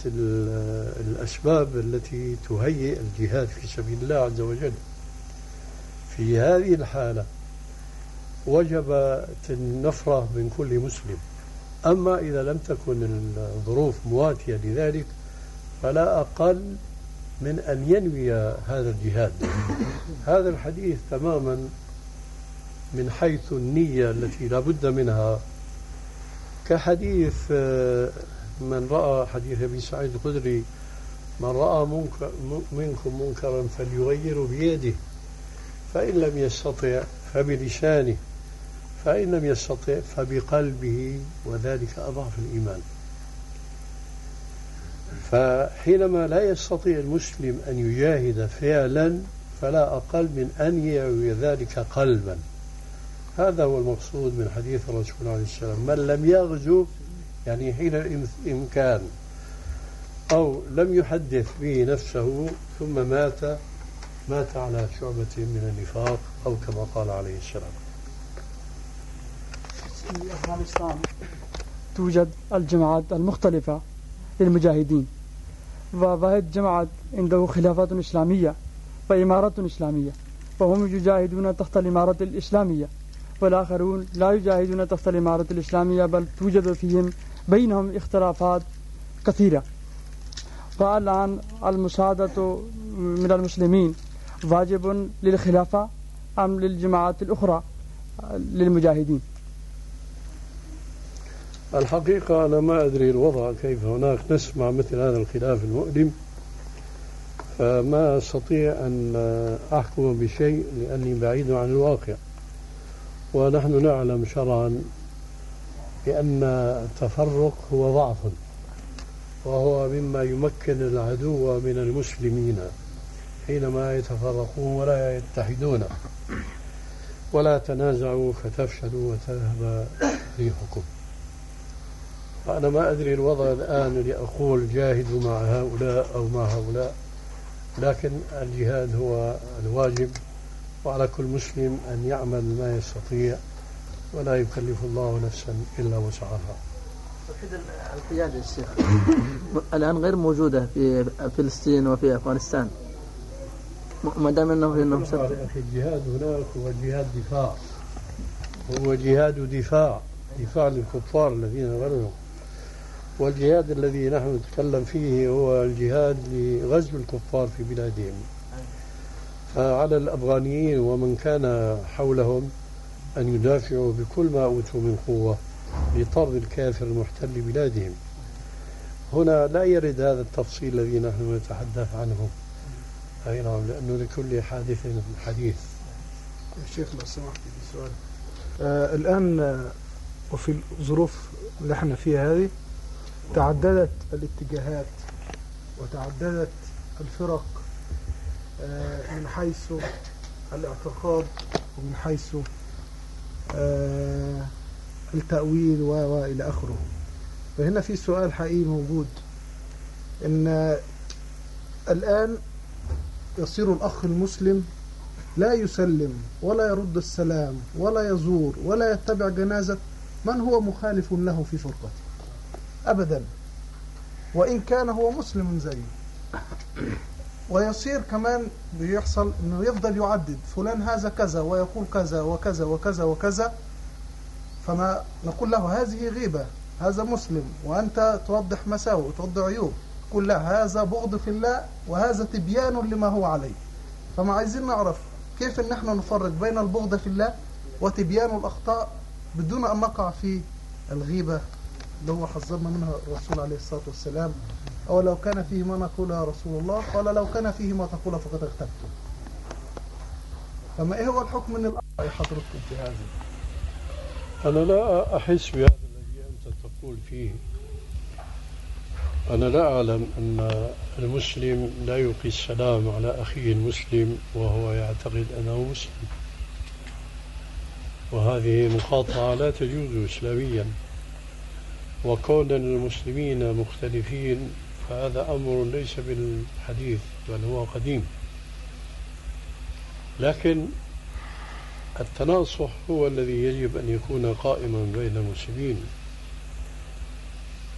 الأسباب التي تهيئ الجهاد في سبيل الله عز وجل. في هذه الحالة وجبت النفرة من كل مسلم. أما إذا لم تكن الظروف مواتية لذلك فلا أقل من أن ينوي هذا الجهاد. هذا الحديث تماما من حيث النية التي لا بد منها. كحديث آه، من رأى حديث أبي سعيد الخدري من رأى منكم منكرا فليغير بيده فإن لم يستطع فبلسانه فإن لم يستطع فبقلبه وذلك أضعف الإيمان. فحينما لا يستطيع المسلم أن يجاهد فعلا فلا أقل من أن يعوي ذلك قلبا. هذا هو المقصود من حديث الرسول عليه السلام من لم يغزو يعني حين الإمكان أو لم يحدث به نفسه ثم مات مات على شعبة من النفاق أو كما قال عليه السلام. في أفغانستان توجد الجماعات المختلفة. للمجاهدين. وواحد جماعة عنده خلافات إسلامية وإمارة إسلامية وهم يجاهدون تحت الإمارة الإسلامية والآخرون لا يجاهدون تحت الإمارة الإسلامية بل توجد فيهم بينهم اختلافات كثيرة. والآن المساعدة من المسلمين واجب للخلافة أم للجماعات الأخرى للمجاهدين؟ الحقيقة أنا ما أدري الوضع كيف هناك نسمع مثل هذا الخلاف المؤلم فما أستطيع أن أحكم بشيء لأني بعيد عن الواقع. ونحن نعلم شرعا بأن التفرق هو ضعف وهو مما يمكن العدو من المسلمين حينما يتفرقون ولا يتحدون ولا تنازعوا فتفشلوا وتذهب ريحكم فأنا ما أدري الوضع الآن لأقول جاهدوا مع هؤلاء أو مع هؤلاء لكن الجهاد هو الواجب وعلى كل مسلم أن يعمل ما يستطيع ولا يكلف الله نفسا إلا وسعها. توحيد القيادة يا شيخ الآن غير موجودة في فلسطين وفي أفغانستان. ما دام أنه في أنهم أخي الجهاد هناك هو جهاد دفاع. هو جهاد دفاع دفاع للكفار الذين غلبوا والجهاد الذي نحن نتكلم فيه هو الجهاد لغزو الكفار في بلادهم. فعلى الأفغانيين ومن كان حولهم أن يدافعوا بكل ما أوتوا من قوة لطرد الكافر المحتل بلادهم. هنا لا يرد هذا التفصيل الذي نحن نتحدث عنه. أي نعم لأنه لكل حادث حديث. شيخ لو سمحت سؤال آه الآن آه، وفي الظروف اللي إحنا فيها هذه تعددت الاتجاهات وتعددت الفرق آه من حيث الاعتقاد ومن حيث آه التأويل وإلى آخره. فهنا في سؤال حقيقي موجود إن الآن يصير الأخ المسلم لا يسلم ولا يرد السلام ولا يزور ولا يتبع جنازة من هو مخالف له في فرقته؟ أبدا. وإن كان هو مسلم زيه ويصير كمان بيحصل إنه يفضل يعدد فلان هذا كذا ويقول كذا وكذا وكذا وكذا. فما نقول له هذه غيبة هذا مسلم وأنت توضح مساوئ وتوضح عيوب. قل لا هذا بغض في الله وهذا تبيان لما هو عليه. فما عايزين نعرف كيف إن إحنا نفرق بين البغض في الله وتبيان الأخطاء بدون أن نقع في الغيبة اللي هو حذرنا منها الرسول عليه الصلاة والسلام. أو لو كان فيه ما نقول يا رسول الله قال لو كان فيه ما تقول فقد اغتبته فما إيه هو الحكم من الأرض حضرتكم في هذا أنا لا أحس بهذا الذي أنت تقول فيه. أنا لا أعلم أن المسلم لا يلقي السلام على أخيه المسلم وهو يعتقد أنه مسلم. وهذه مقاطعة لا تجوز إسلاميا. وكون المسلمين مختلفين فهذا أمر ليس بالحديث بل هو قديم. لكن التناصح هو الذي يجب أن يكون قائما بين المسلمين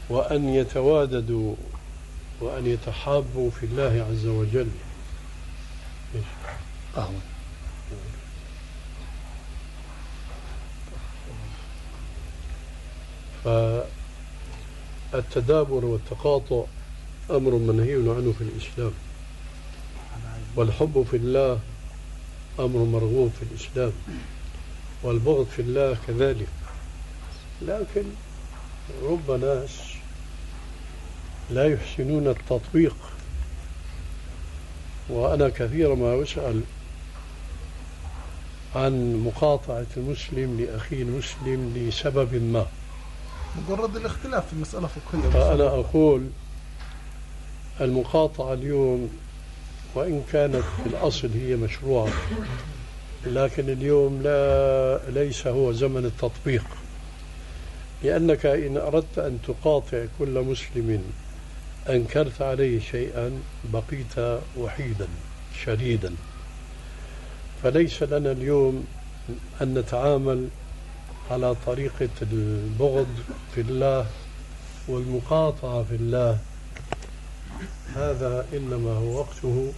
وأن يتواددوا وأن يتحابوا في الله عز وجل. أهون. فالتدابر والتقاطع أمر منهي عنه في الإسلام. والحب في الله أمر مرغوب في الإسلام. والبغض في الله كذلك. لكن رب ناس لا يحسنون التطبيق. وأنا كثيرا ما أسأل عن مقاطعة المسلم لأخيه المسلم لسبب ما. مجرد الاختلاف في المسألة فقهية فأنا أقول المقاطعة اليوم وإن كانت في الأصل هي مشروعة لكن اليوم لا ليس هو زمن التطبيق. لأنك إن أردت أن تقاطع كل مسلم أنكرت عليه شيئا بقيت وحيدا شديدا. فليس لنا اليوم أن نتعامل على طريقة البغض في الله والمقاطعة في الله. هذا إنما هو وقته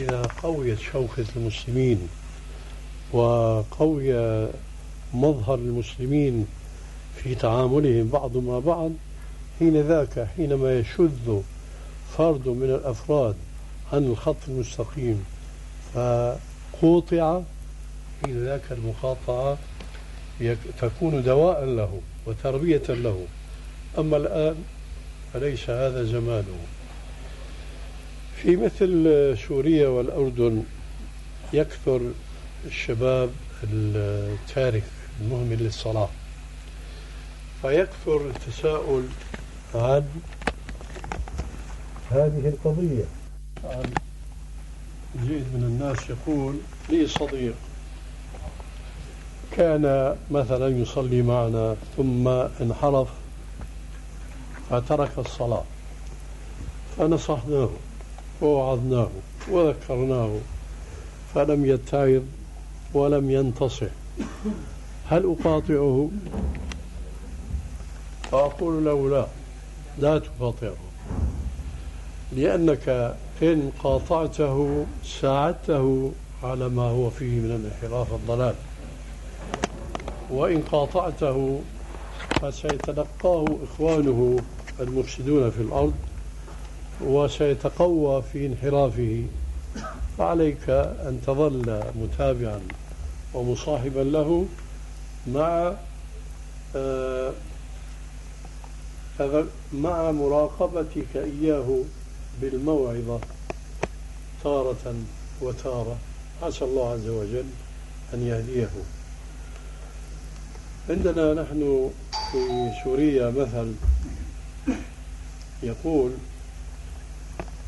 إذا قويت شوكة المسلمين وقوي مظهر المسلمين في تعاملهم بعض مع بعض حين ذاك حينما يشذ فرد من الأفراد عن الخط المستقيم فقوطع حين ذاك المقاطعة تكون دواء له وتربية له. أما الآن فليس هذا زمانه في مثل سوريا والأردن يكثر الشباب التارك المهمل للصلاة فيكثر التساؤل عن هذه القضية. عن زيد من الناس يقول لي صديق كان مثلا يصلي معنا ثم انحرف فترك الصلاة. فنصحناه ووعظناه وذكرناه فلم يتعظ ولم ينتصح هل أقاطعه؟ فأقول له لا لا تقاطعه لأنك إن قاطعته ساعدته على ما هو فيه من الانحراف الضلال وإن قاطعته فسيتلقاه إخوانه المفسدون في الأرض وسيتقوى في انحرافه. فعليك أن تظل متابعا ومصاحبا له مع آه مع مراقبتك إياه بالموعظة تارة وتارة. عسى الله عز وجل أن يهديه. عندنا نحن في سوريا مثل يقول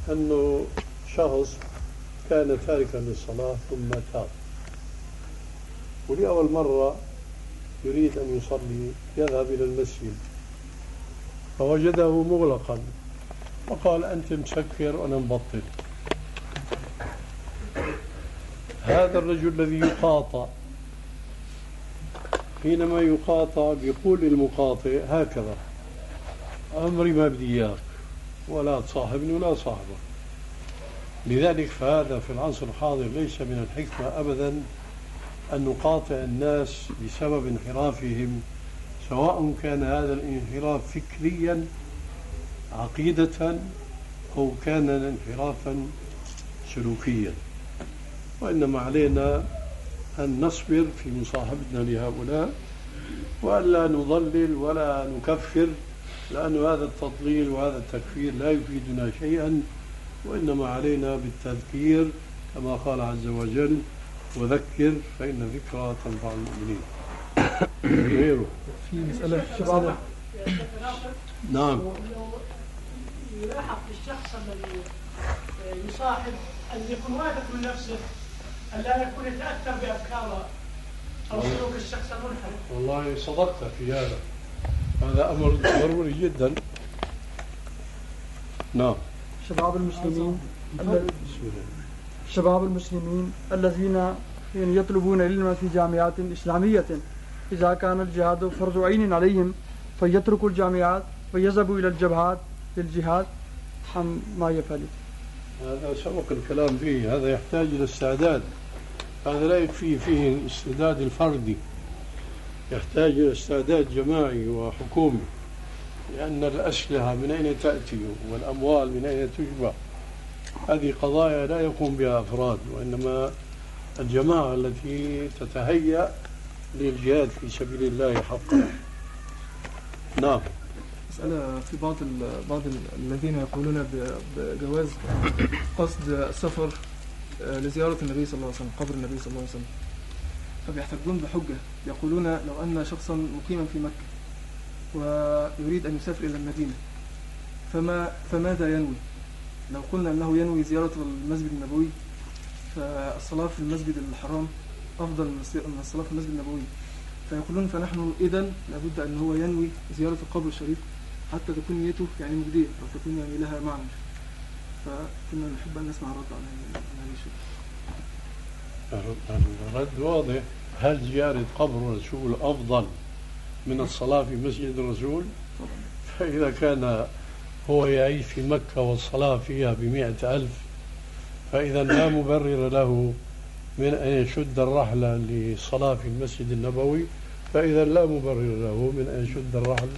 أنه شخص كان تاركا للصلاة ثم تاب. ولأول مرة يريد أن يصلي يذهب إلى المسجد. فوجده مغلقا. فقال أنت مسكر وأنا مبطل. هذا الرجل الذي يقاطع. حينما يقاطع بيقول للمقاطع هكذا. أمري ما بدي إياك ولا تصاحبني ولا صاحبك لذلك فهذا في العصر الحاضر ليس من الحكمة أبدا أن نقاطع الناس بسبب انحرافهم سواء كان هذا الانحراف فكريا عقيدة أو كان انحرافا سلوكيا. وإنما علينا أن نصبر في مصاحبتنا لهؤلاء وألا نضلل ولا نكفر لأن هذا التضليل وهذا التكفير لا يفيدنا شيئا وإنما علينا بالتذكير كما قال عز وجل وذكر فإن ذكرى تنفع المؤمنين. غيره. في مسألة شباب نعم. يلاحظ في الشخص الذي يصاحب أن يكون واثق من نفسه أن لا يكون يتأثر بأفكار أو سلوك الشخص المنحرف. والله صدقت في هذا. هذا أمر ضروري جدا. نعم. شباب المسلمين شباب المسلمين الذين يطلبون العلم في جامعات إسلامية إذا كان الجهاد فرض عين عليهم فيتركوا الجامعات ويذهبوا إلى الجبهات للجهاد. أم ما يفعل. هذا سبق الكلام فيه. هذا يحتاج إلى استعداد. هذا لا يكفي فيه الاستعداد الفردي يحتاج إلى استعداد جماعي وحكومي لأن الأسلحة من أين تأتي والأموال من أين تجمع هذه قضايا لا يقوم بها أفراد وإنما الجماعة التي تتهيأ للجهاد في سبيل الله حقا. نعم. مسألة في بعض بعض الذين يقولون بجواز قصد السفر لزيارة النبي صلى الله عليه وسلم قبر النبي صلى الله عليه وسلم. فبيحتجون بحجة. يقولون لو أن شخصا مقيما في مكة ويريد أن يسافر إلى المدينة فما فماذا ينوي؟ لو قلنا أنه ينوي زيارة المسجد النبوي فالصلاة في المسجد الحرام أفضل من الصلاة في المسجد النبوي. فيقولون فنحن إذا لابد أن هو ينوي زيارة القبر الشريف حتى تكون نيته يعني مجدية أو تكون يعني لها معنى. فكنا نحب أن نسمع الرد عن هذه الرد واضح. هل زيارة قبر الرسول أفضل من الصلاة في مسجد الرسول؟ فإذا كان هو يعيش في مكة والصلاة فيها بمئة ألف فإذا لا مبرر له من أن يشد الرحلة للصلاة في المسجد النبوي فإذا لا مبرر له من أن يشد الرحل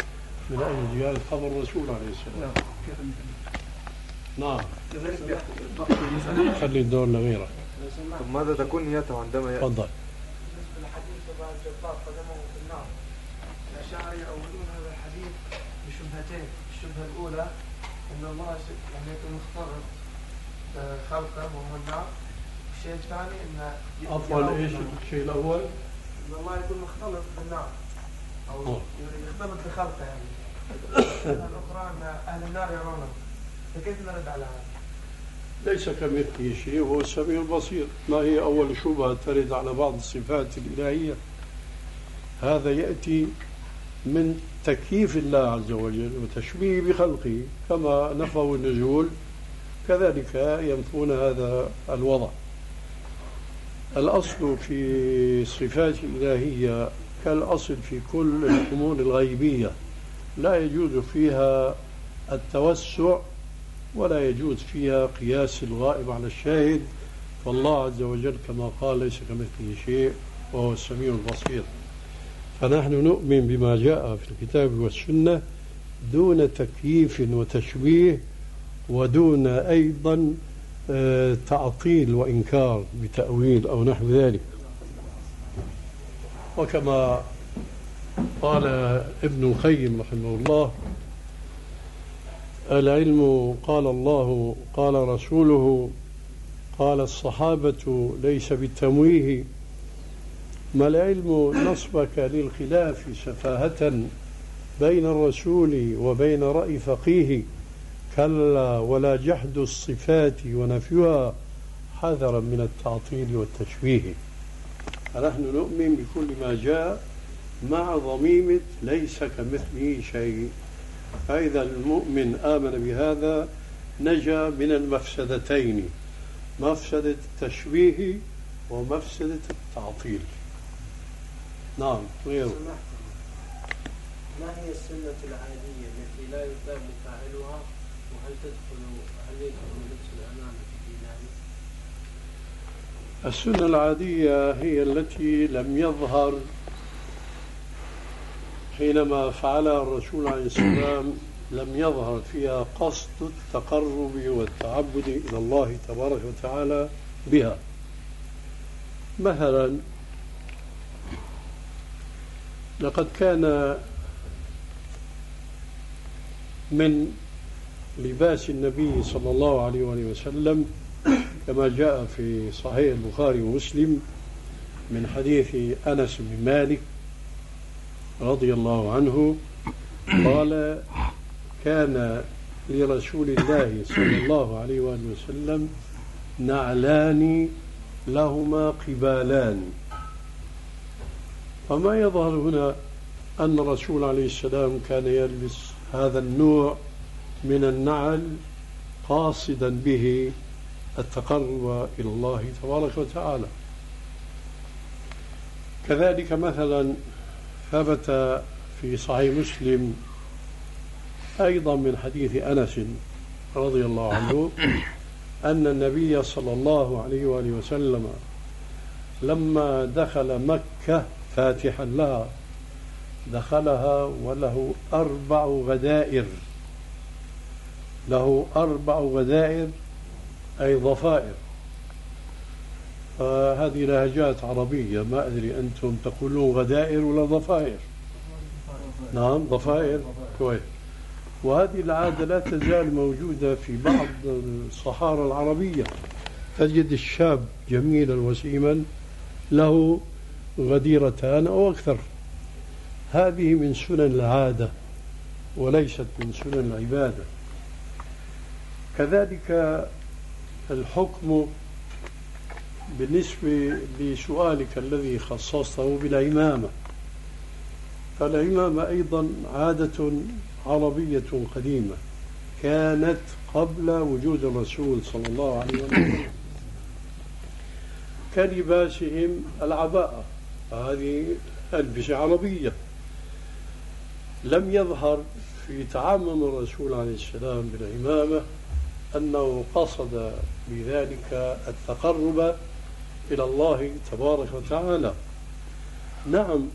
من أجل زيارة قبر الرسول عليه السلام. نعم. خلي الدور لغيرك. طب ماذا تكون نيته عندما يأتي؟ تفضل. الأشاعرة يؤولون هذا الحديث بشبهتين الشبهة الأولى أن الله يعني يكون مختبر خلقه وهو النار الشيء الثاني أن عفوا إيش الشيء الأول؟ أن الله يكون مختلط بالنار. أو يختلط بخلقه يعني. الأخرى أن أهل النار يرونه فكيف نرد على هذا؟ ليس كمثله شيء هو السميع البصير. ما هي أول شبهة ترد على بعض الصفات الإلهية؟ هذا يأتي من تكييف الله عز وجل وتشبيه بخلقه كما نفوا النزول. كذلك ينفون هذا الوضع. الأصل في صفات الإلهية كالأصل في كل الأمور الغيبية. لا يجوز فيها التوسع ولا يجوز فيها قياس الغائب على الشاهد. فالله عز وجل كما قال ليس كمثله شيء وهو السميع البصير. فنحن نؤمن بما جاء في الكتاب والسنة دون تكييف وتشبيه ودون أيضا آه، تعطيل وإنكار بتأويل أو نحو ذلك. وكما قال ابن القيم رحمه الله العلم قال الله قال رسوله قال الصحابة ليس بالتمويه ما العلم نصبك للخلاف سفاهة بين الرسول وبين رأي فقيه كلا ولا جحد الصفات ونفيها حذرا من التعطيل والتشويه. فنحن نؤمن بكل ما جاء مع ضميمة ليس كمثله شيء. فإذا المؤمن آمن بهذا نجا من المفسدتين مفسدة التشويه ومفسدة التعطيل. نعم غيره. ما هي السنة العادية التي لا يثاب فاعلها؟ وهل تدخل هل يدخل لبس الأمانة في ذلك؟ السنة العادية هي التي لم يظهر حينما فعلها الرسول عليه السلام لم يظهر فيها قصد التقرب والتعبد إلى الله تبارك وتعالى بها. مثلا لقد كان من لباس النبي صلى الله عليه وآله وسلم كما جاء في صحيح البخاري ومسلم من حديث أنس بن مالك رضي الله عنه قال كان لرسول الله صلى الله عليه وآله وسلم نعلان لهما قبالان. فما يظهر هنا أن الرسول عليه السلام كان يلبس هذا النوع من النعل قاصدا به التقرب إلى الله تبارك وتعالى. كذلك مثلا ثبت في صحيح مسلم أيضا من حديث أنس رضي الله عنه أن النبي صلى الله عليه وآله وسلم لما دخل مكة فاتحا لها دخلها وله أربع غدائر. له أربع غدائر أي ضفائر فهذه لهجات عربية ما أدري أنتم تقولون غدائر ولا ضفائر؟ نعم ضفائر كويس. وهذه العادة لا تزال موجودة في بعض الصحارى العربية. تجد الشاب جميلا وسيما له غديرتان أو أكثر. هذه من سنن العادة وليست من سنن العبادة. كذلك الحكم بالنسبة لسؤالك الذي خصصته بالعمامة فالعمامة أيضا عادة عربية قديمة كانت قبل وجود الرسول صلى الله عليه وسلم. كلباسهم العباءة هذه ألبسة عربية. لم يظهر في تعمم الرسول عليه السلام بالعمامة أنه قصد بذلك التقرب إلى الله تبارك وتعالى. نعم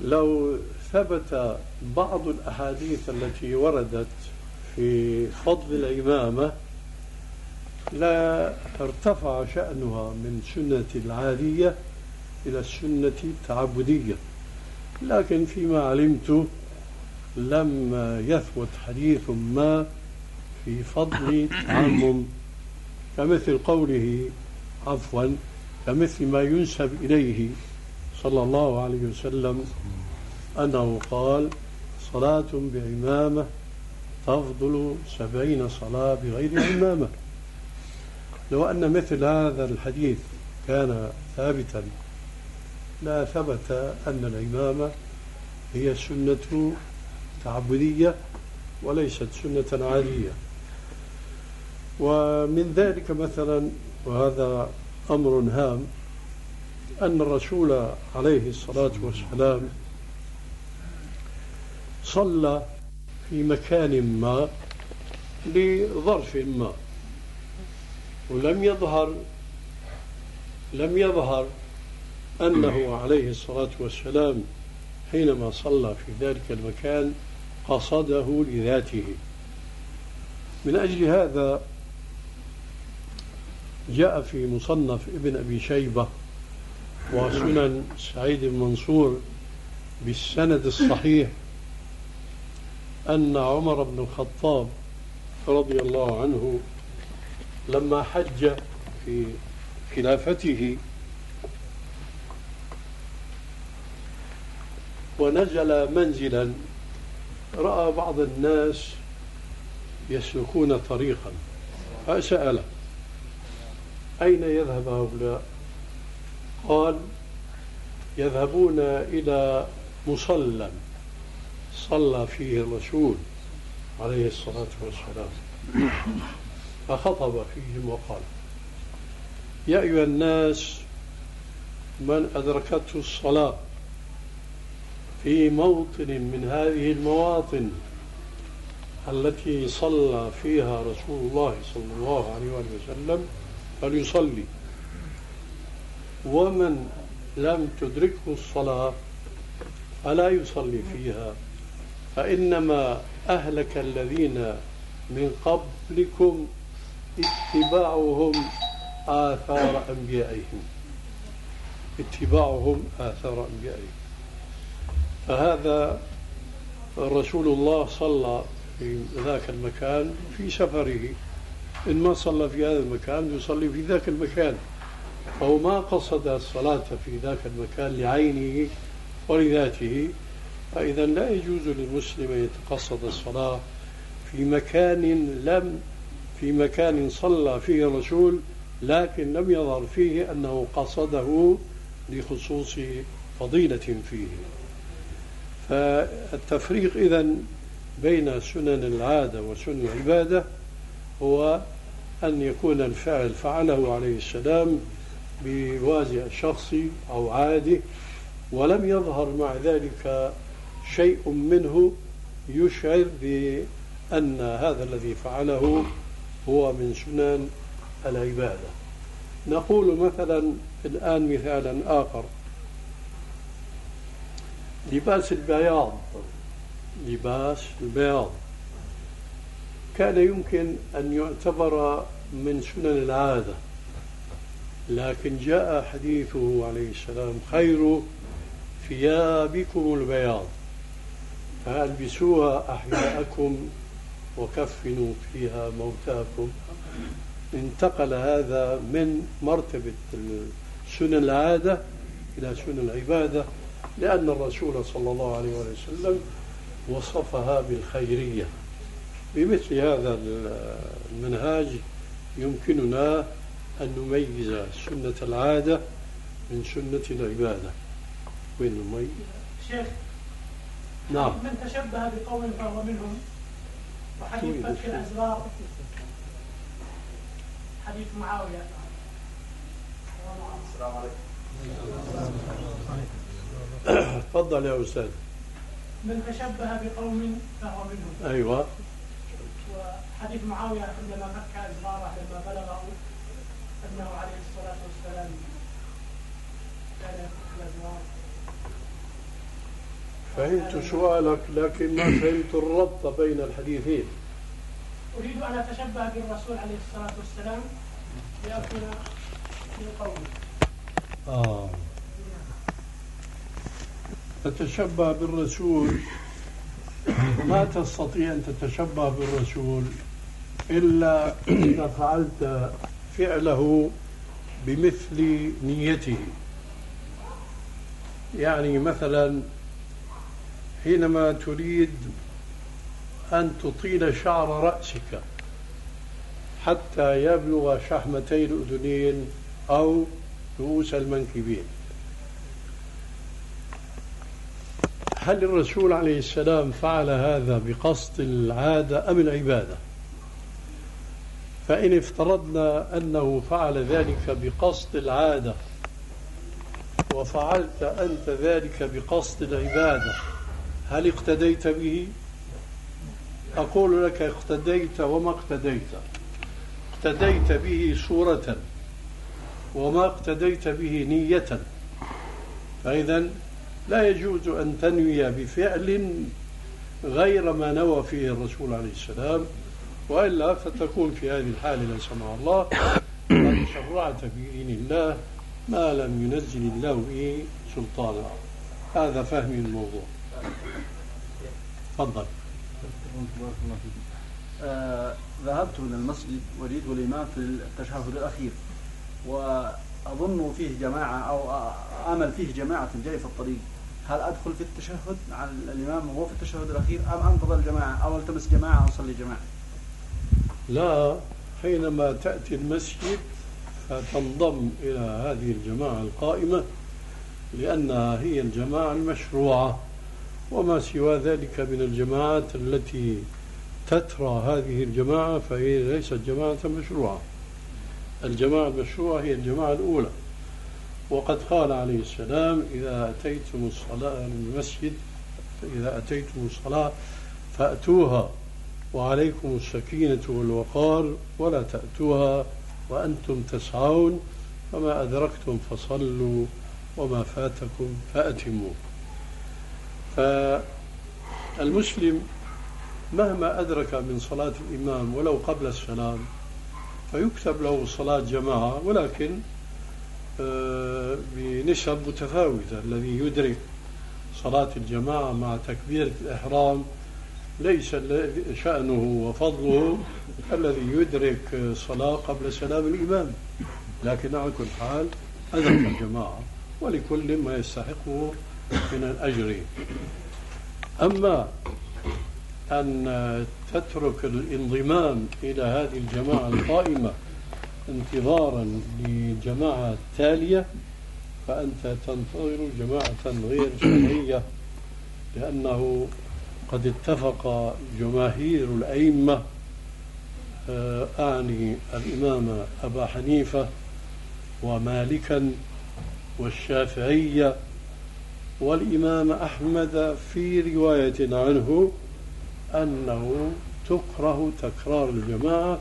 لو ثبت بعض الأحاديث التي وردت في فضل الإمامة لا ارتفع شأنها من سنة العادية إلى السنة التعبدية. لكن فيما علمت لم يثبت حديث ما في فضل تعمم كمثل قوله عفوا كمثل ما ينسب إليه صلى الله عليه وسلم أنه قال صلاة بعمامة تفضل سبعين صلاة بغير عمامة. لو أن مثل هذا الحديث كان ثابتا لا ثبت أن العمامة هي سنة تعبدية وليست سنة عادية. ومن ذلك مثلا وهذا أمر هام أن الرسول عليه الصلاة والسلام صلى في مكان ما لظرف ما ولم يظهر لم يظهر أنه عليه الصلاة والسلام حينما صلى في ذلك المكان قصده لذاته. من أجل هذا جاء في مصنف ابن أبي شيبة وسنن سعيد بن منصور بالسند الصحيح أن عمر بن الخطاب رضي الله عنه لما حج في خلافته ونزل منزلا رأى بعض الناس يسلكون طريقا فسأل أين يذهب هؤلاء؟ قال يذهبون إلى مصلى صلى فيه الرسول عليه الصلاة والسلام فخطب فيهم وقال يا أيها الناس من أدركته الصلاة في موطن من هذه المواطن التي صلى فيها رسول الله صلى الله عليه وسلم فليصلي. ومن لم تدركه الصلاة فلا يصلي فيها. فإنما أهلك الذين من قبلكم اتباعهم آثار أنبيائهم. اتباعهم آثار أنبيائهم. فهذا رسول الله صلى في ذاك المكان في سفره. إن ما صلى في هذا المكان يصلي في ذاك المكان. فهو ما قصد الصلاة في ذاك المكان لعينه ولذاته. فإذا لا يجوز للمسلم أن يتقصد الصلاة في مكان لم في مكان صلى فيه الرسول لكن لم يظهر فيه أنه قصده لخصوص فضيلة فيه. فالتفريق إذا بين سنن العادة وسنن العبادة هو أن يكون الفعل فعله عليه السلام بوازع شخصي أو عادي ولم يظهر مع ذلك شيء منه يشعر بأن هذا الذي فعله هو من سنن العبادة. نقول مثلا الآن مثالا آخر. لباس البياض. لباس البياض. كان يمكن أن يعتبر من سنن العادة لكن جاء حديثه عليه السلام خير ثيابكم البياض فألبسوها أحياءكم وكفنوا فيها موتاكم. انتقل هذا من مرتبة سنن العادة إلى سنن العبادة لأن الرسول صلى الله عليه وسلم وصفها بالخيرية. بمثل هذا المنهاج يمكننا أن نميز سنة العادة من سنة العبادة. وين المي؟ شيخ نعم. من تشبه بقوم فهو منهم وحديث فتح الأزرار. حديث معاوية. السلام عليكم. تفضل يا أستاذ. من تشبه بقوم فهو منهم. أيوة. وحديث معاوية عندما فك أزراره لما بلغه أنه عليه الصلاة والسلام كان يفك الأزرار فهمت سؤالك لكن ما فهمت الربط بين الحديثين. أريد أن أتشبه بالرسول عليه الصلاة والسلام لأكون من قومه. آه. تتشبه بالرسول ما تستطيع أن تتشبه بالرسول إلا إذا فعلت فعله بمثل نيته. يعني مثلا حينما تريد أن تطيل شعر رأسك حتى يبلغ شحمتي الأذنين أو رؤوس المنكبين. هل الرسول عليه السلام فعل هذا بقصد العادة أم العبادة؟ فإن افترضنا أنه فعل ذلك بقصد العادة وفعلت أنت ذلك بقصد العبادة هل اقتديت به؟ أقول لك اقتديت وما اقتديت. اقتديت به صورة وما اقتديت به نية. فإذا لا يجوز أن تنوي بفعل غير ما نوى فيه الرسول عليه السلام وإلا فتكون في هذه الحالة لا سمح الله. قد شرعت في دين الله ما لم ينزل الله به سلطانا. هذا فهم الموضوع. تفضل. ذهبت إلى المسجد وريت الإمام في التشهد الأخير وأظن فيه جماعة أو أمل فيه جماعة جاي في الطريق. هل أدخل في التشهد مع الإمام وهو في التشهد الأخير أم أنتظر الجماعة أو ألتمس جماعة أو أصلي جماعة؟ لا حينما تأتي المسجد فتنضم إلى هذه الجماعة القائمة لأنها هي الجماعة المشروعة وما سوى ذلك من الجماعات التي تترى هذه الجماعة فهي ليست جماعة مشروعة. الجماعة المشروعة هي الجماعة الأولى. وقد قال عليه السلام إذا أتيتم الصلاة المسجد إذا أتيتم الصلاة فأتوها وعليكم السكينة والوقار ولا تأتوها وأنتم تسعون فما أدركتم فصلوا وما فاتكم فأتموا. فالمسلم مهما أدرك من صلاة الإمام ولو قبل السلام فيكتب له صلاة جماعة ولكن بنسب متفاوتة الذي يدرك صلاة الجماعة مع تكبيرة الإحرام ليس شأنه وفضله الذي يدرك صلاة قبل سلام الإمام. لكن على كل حال أدرك الجماعة ولكل ما يستحقه من الأجر. أما أن تترك الانضمام إلى هذه الجماعة القائمة انتظارا لجماعة تالية فأنت تنتظر جماعة غير شرعية لأنه قد اتفق جماهير الأئمة آه، أعني الإمام أبا حنيفة ومالكا والشافعية والإمام أحمد في رواية عنه أنه تكره تكرار الجماعة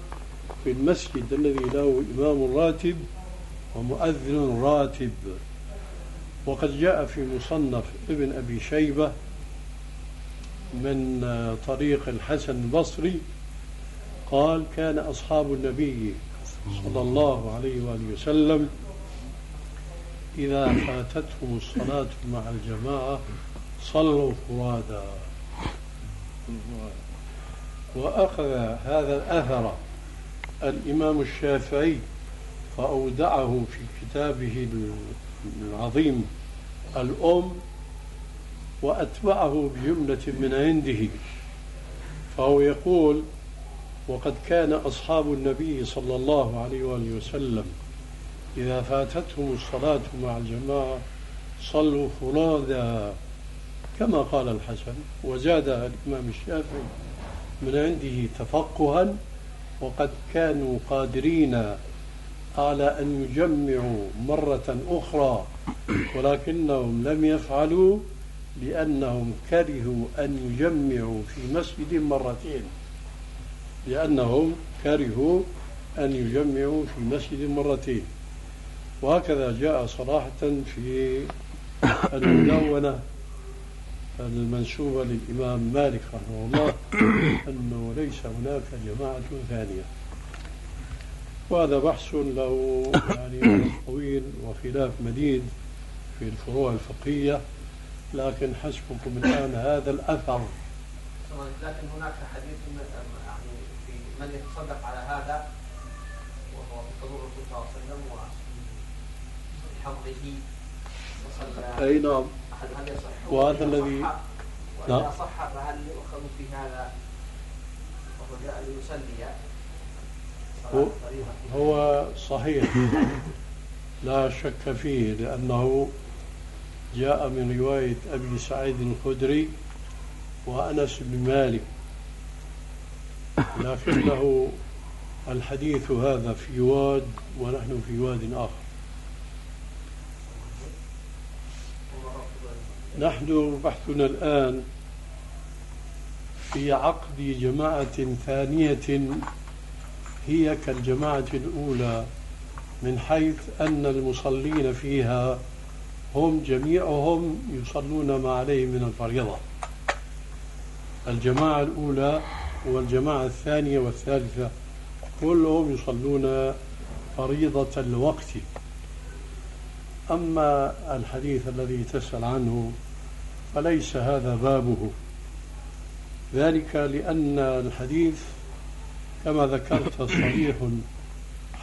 في المسجد الذي له إمام راتب ومؤذن راتب. وقد جاء في مصنف ابن أبي شيبة من طريق الحسن البصري قال كان أصحاب النبي صلى الله عليه وآله وسلم إذا فاتتهم الصلاة مع الجماعة صلوا فرادا وأخذ هذا الأثر الإمام الشافعي فأودعه في كتابه العظيم الأم وأتبعه بجملة من عنده. فهو يقول وقد كان أصحاب النبي صلى الله عليه وآله وسلم إذا فاتتهم الصلاة مع الجماعة صلوا فرادا. كما قال الحسن وزاد الإمام الشافعي من عنده تفقها وقد كانوا قادرين على أن يجمعوا مرة أخرى ولكنهم لم يفعلوا لأنهم كرهوا أن يجمعوا في مسجد مرتين. لأنهم كرهوا أن يجمعوا في مسجد مرتين. وهكذا جاء صراحة في المدونة. المنسوبة للإمام مالك رحمه الله أنه ليس هناك جماعة ثانية. وهذا بحث له يعني طويل وخلاف مديد في الفروع الفقهية لكن حسبكم الآن هذا الأثر. لكن هناك حديث يعني في من يتصدق على هذا وهو في حضور الرسول صلى الله عليه وسلم وحظه وصلى. أي نعم. هل يصح؟ وهذا الذي نعم صح فهل يؤخذ في هذا؟ وهو جاء ليصلي. هو, هو صحيح. لا شك فيه لأنه جاء من رواية أبي سعيد الخدري وأنس بن مالك. لكنه الحديث هذا في واد ونحن في واد آخر. نحن بحثنا الآن في عقد جماعة ثانية هي كالجماعة الأولى من حيث أن المصلين فيها هم جميعهم يصلون ما عليه من الفريضة. الجماعة الأولى والجماعة الثانية والثالثة كلهم يصلون فريضة الوقت. أما الحديث الذي تسأل عنه فليس هذا بابه؟ ذلك لأن الحديث كما ذكرت صريح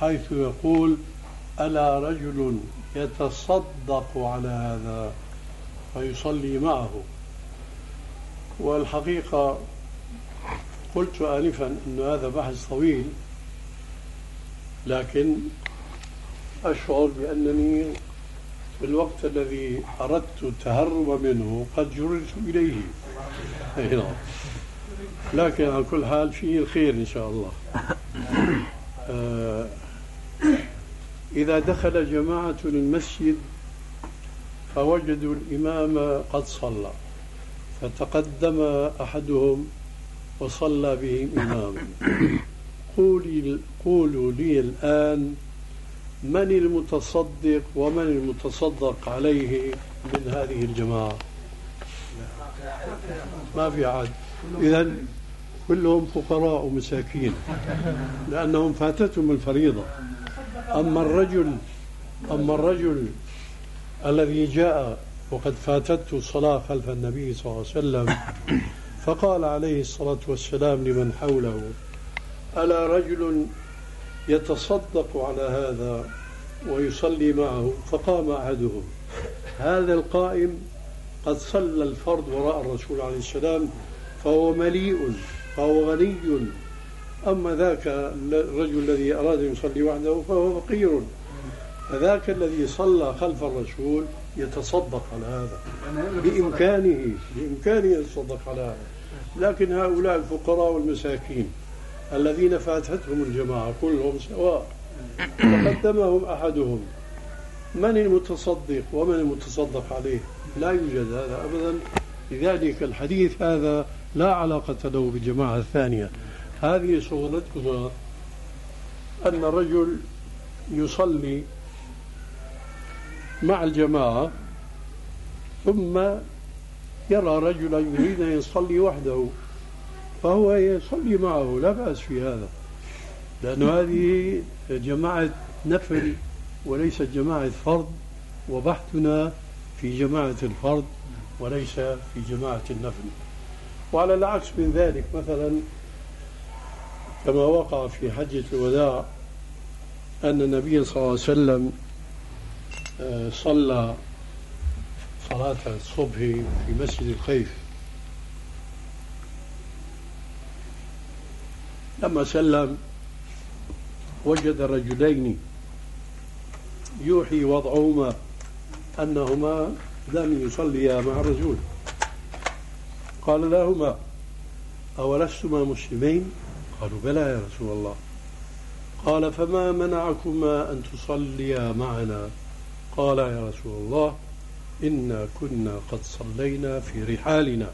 حيث يقول ألا رجل يتصدق على هذا فيصلي معه. والحقيقة قلت آنفا أن هذا بحث طويل لكن أشعر بأنني في الوقت الذي أردت التهرب منه قد جررت إليه. نعم. لكن على كل حال فيه الخير إن شاء الله. آه إذا دخل جماعة المسجد فوجدوا الإمام قد صلى فتقدم أحدهم وصلى بهم إماما. قولي قولوا لي الآن من المتصدق ومن المتصدق عليه من هذه الجماعة؟ ما في عاد. إذا كلهم فقراء ومساكين لأنهم فاتتهم الفريضة. أما الرجل أما الرجل الذي جاء وقد فاتته الصلاة خلف النبي صلى الله عليه وسلم فقال عليه الصلاة والسلام لمن حوله ألا رجل يتصدق على هذا ويصلي معه فقام أحدهم. هذا القائم قد صلى الفرض وراء الرسول عليه السلام فهو مليء فهو غني. أما ذاك الرجل الذي أراد أن يصلي وحده فهو فقير. فذاك الذي صلى خلف الرسول يتصدق على هذا بإمكانه بإمكانه يتصدق على هذا. لكن هؤلاء الفقراء والمساكين الذين فاتتهم الجماعة كلهم سواء فقدمهم أحدهم. من المتصدق ومن المتصدق عليه؟ لا يوجد هذا أبدا. لذلك الحديث هذا لا علاقة له بالجماعة الثانية. هذه شغلتنا أن الرجل يصلي مع الجماعة ثم يرى رجلا يريد أن يصلي وحده. فهو يصلي معه لا بأس في هذا. لأن هذه جماعة نفل وليست جماعة فرض وبحثنا في جماعة الفرض وليس في جماعة النفل. وعلى العكس من ذلك مثلا كما وقع في حجة الوداع أن النبي صلى الله عليه وسلم آه، صلى صلاة الصبح في مسجد الخيف. لما سلم وجد رجلين يوحي وضعهما أنهما لم يصليا مع الرسول. قال لهما أولستما مسلمين؟ قالوا بلى يا رسول الله. قال فما منعكما أن تصليا معنا؟ قال يا رسول الله إنا كنا قد صلينا في رحالنا.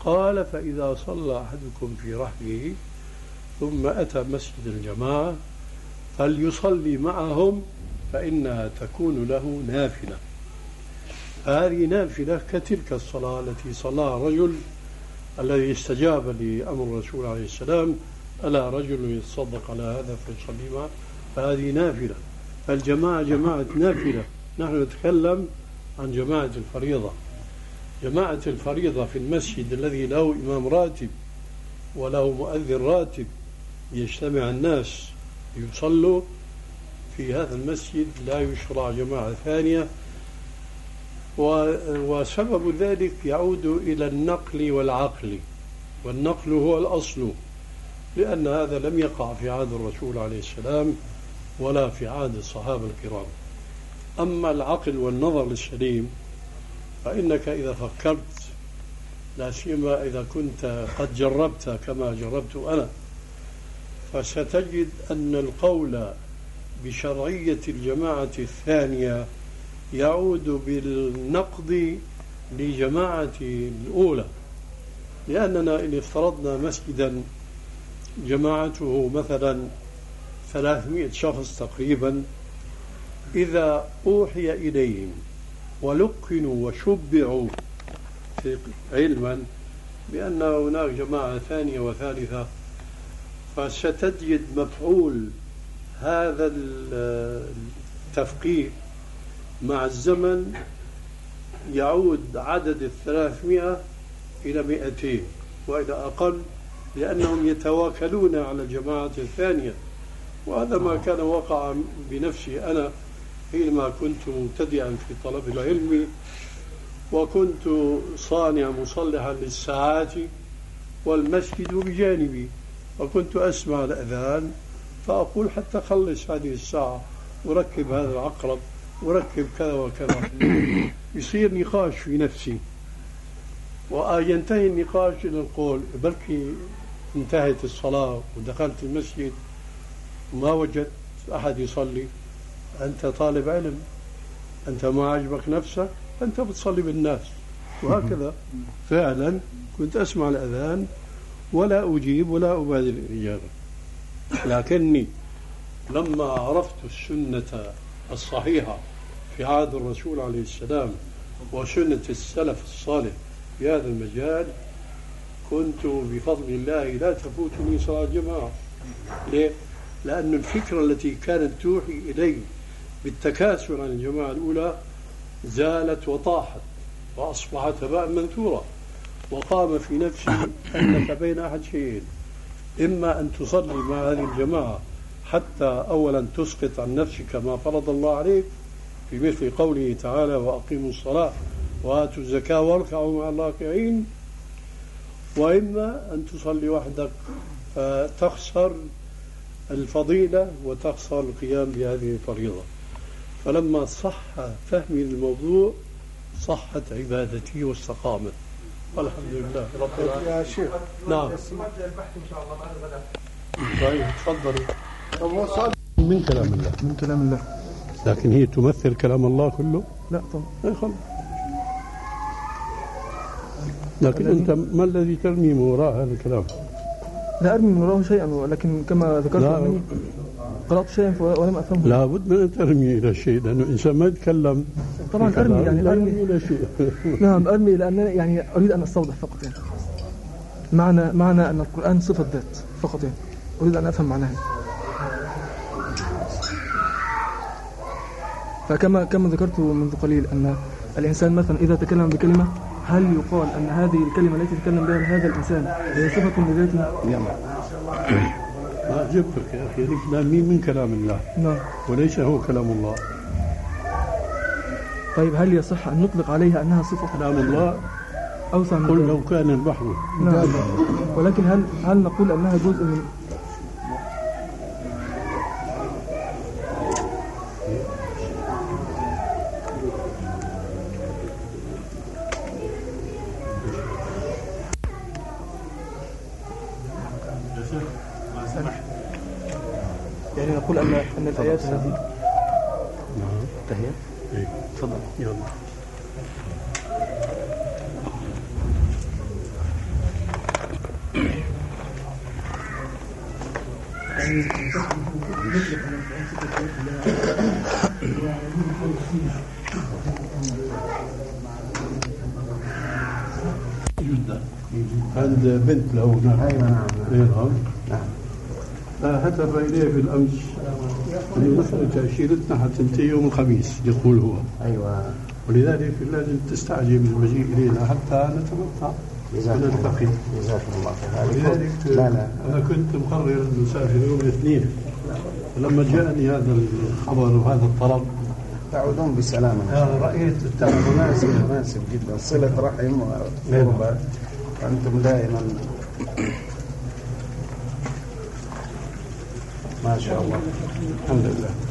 قال فإذا صلى أحدكم في رحله ثم أتى مسجد الجماعة فليصلي معهم فإنها تكون له نافلة. هذه نافلة كتلك الصلاة التي صلاها الرجل الذي استجاب لأمر الرسول عليه السلام ألا رجل يتصدق على هذا فيصلي معه؟ فهذه نافلة. فالجماعة جماعة نافلة. نحن نتكلم عن جماعة الفريضة. جماعة الفريضة في المسجد الذي له إمام راتب وله مؤذن راتب يجتمع الناس يصلوا في هذا المسجد لا يشرع جماعة ثانية وسبب ذلك يعود إلى النقل والعقل والنقل هو الأصل لأن هذا لم يقع في عهد الرسول عليه السلام ولا في عهد الصحابة الكرام. أما العقل والنظر السليم فإنك إذا فكرت لا سيما إذا كنت قد جربت كما جربت أنا. فستجد أن القول بشرعية الجماعة الثانية يعود بالنقد لجماعة الأولى لأننا إن افترضنا مسجدا جماعته مثلا 300 شخص تقريبا إذا أوحي إليهم ولقنوا وشبعوا علما بأن هناك جماعة ثانية وثالثة فستجد مفعول هذا التفقيه مع الزمن يعود عدد الثلاثمائة إلى مئتين وإلى أقل لأنهم يتواكلون على الجماعة الثانية. وهذا ما كان وقع بنفسي أنا حينما كنت مبتدئا في طلب العلم وكنت صانع مصلحا للساعات والمسجد بجانبي. وكنت أسمع الأذان فأقول حتى خلص هذه الساعة وركب هذا العقرب وركب كذا وكذا. يصير نقاش في نفسي. وينتهي النقاش إلى القول بلكي انتهت الصلاة ودخلت المسجد وما وجدت أحد يصلي. أنت طالب علم أنت ما عجبك نفسك أنت بتصلي بالناس. وهكذا. فعلا كنت أسمع الأذان ولا أجيب ولا أبادر الإجابة لكني لما عرفت السنة الصحيحة في عهد الرسول عليه السلام وسنة السلف الصالح في هذا المجال كنت بفضل الله لا تفوتني صلاة جماعة ليه؟ لأن الفكرة التي كانت توحي إلي بالتكاسل عن الجماعة الأولى زالت وطاحت وأصبحت هباء منثورا. وقام في نفسي أنك بين أحد شيئين إما أن تصلي مع هذه الجماعة حتى أولا تسقط عن نفسك ما فرض الله عليك في مثل قوله تعالى وأقيموا الصلاة وآتوا الزكاة واركعوا مع الراكعين. وإما أن تصلي وحدك فتخسر الفضيلة وتخسر القيام بهذه الفريضة. فلما صح فهمي للموضوع صحت عبادتي واستقامت. والحمد لله. رب العالمين يا شيخ. نعم. البحث ان شاء الله بعد الغداء طيب تفضلوا من كلام الله. من كلام الله. لكن هي تمثل كلام الله كله؟ لا طبعا. اي خلص لكن أنت ما الذي ترمي من وراء هذا الكلام؟ لا أرمي من وراه شيئا ولكن كما ذكرت قرات شيئا ولم أفهمه. لابد من ان ترمي إلى شيء لأنه الإنسان ما يتكلم. طبعا ارمي يعني لا يرمي إلى شيء. نعم أرمي لأن يعني أريد أن أستوضح فقط. يعني معنى معنى أن القرآن صفة ذات فقط. يعني أريد أن أفهم معناها. فكما كما ذكرت منذ قليل أن الإنسان مثلا إذا تكلم بكلمة هل يقال أن هذه الكلمة التي تكلم بها هذا الإنسان هي صفة لذاته؟ ما جبتك يا أخي هذيك كلامي من كلام الله؟ نعم. وليس هو كلام الله. طيب هل يصح أن نطلق عليها أنها صفة كلام الله؟ اوسع من قل؟ لو كان البحر. نعم. ولكن هل هل نقول أنها جزء من يعني نقول ان ان الايات هذه نعم تهيأ إيه. تفضل يلا جدا عند بنت له هناك أيوه نعم نعم نعم هتف اليه بالامس انه مثلا حتنتهي يوم الخميس يقول هو. أيوه. ولذلك لازم تستعجل بالمجيء إلينا حتى نتمتع جزاك الله ونلتقي جزاك الله خير. ولذلك لا لا. أنا كنت مقرر أن أسافر يوم الاثنين. فلما جاءني هذا الخبر وهذا الطلب تعودون بسلامة. آه، رأيت مناسب مناسب جدا. صلة رحم وقربة أنتم دائما ما شاء الله. الحمد لله.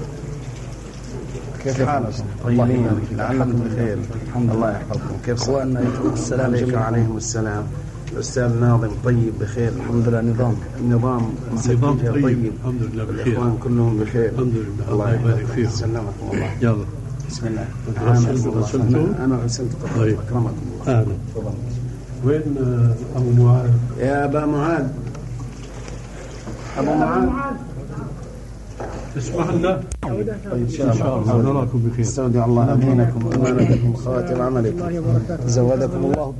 كيف حالك؟ طيبين. لعلكم بخير الحمد الله يحفظكم. كيف أخواننا؟ السلام عليكم. وعليكم السلام. الاستاذ ناظم طيب بخير. الحمد لله. نظام. النظام نظام طيب, طيب. الحمد لله بخير. الإخوان كلهم بخير. الحمد لله. الله يبارك فيهم سلمكم الله. يلا. بسم الله؟ أنا أنا غسلت قبل طيب. أكرمكم الله. أهلا. تفضل. وين آه، أبو معاذ؟ يا أبا معاذ. أبو معاذ. اسمح لنا؟ طيب إن شاء الله. نراكم بخير. استودع الله أمينكم وأمانتكم خواتم عملكم. زودكم الله.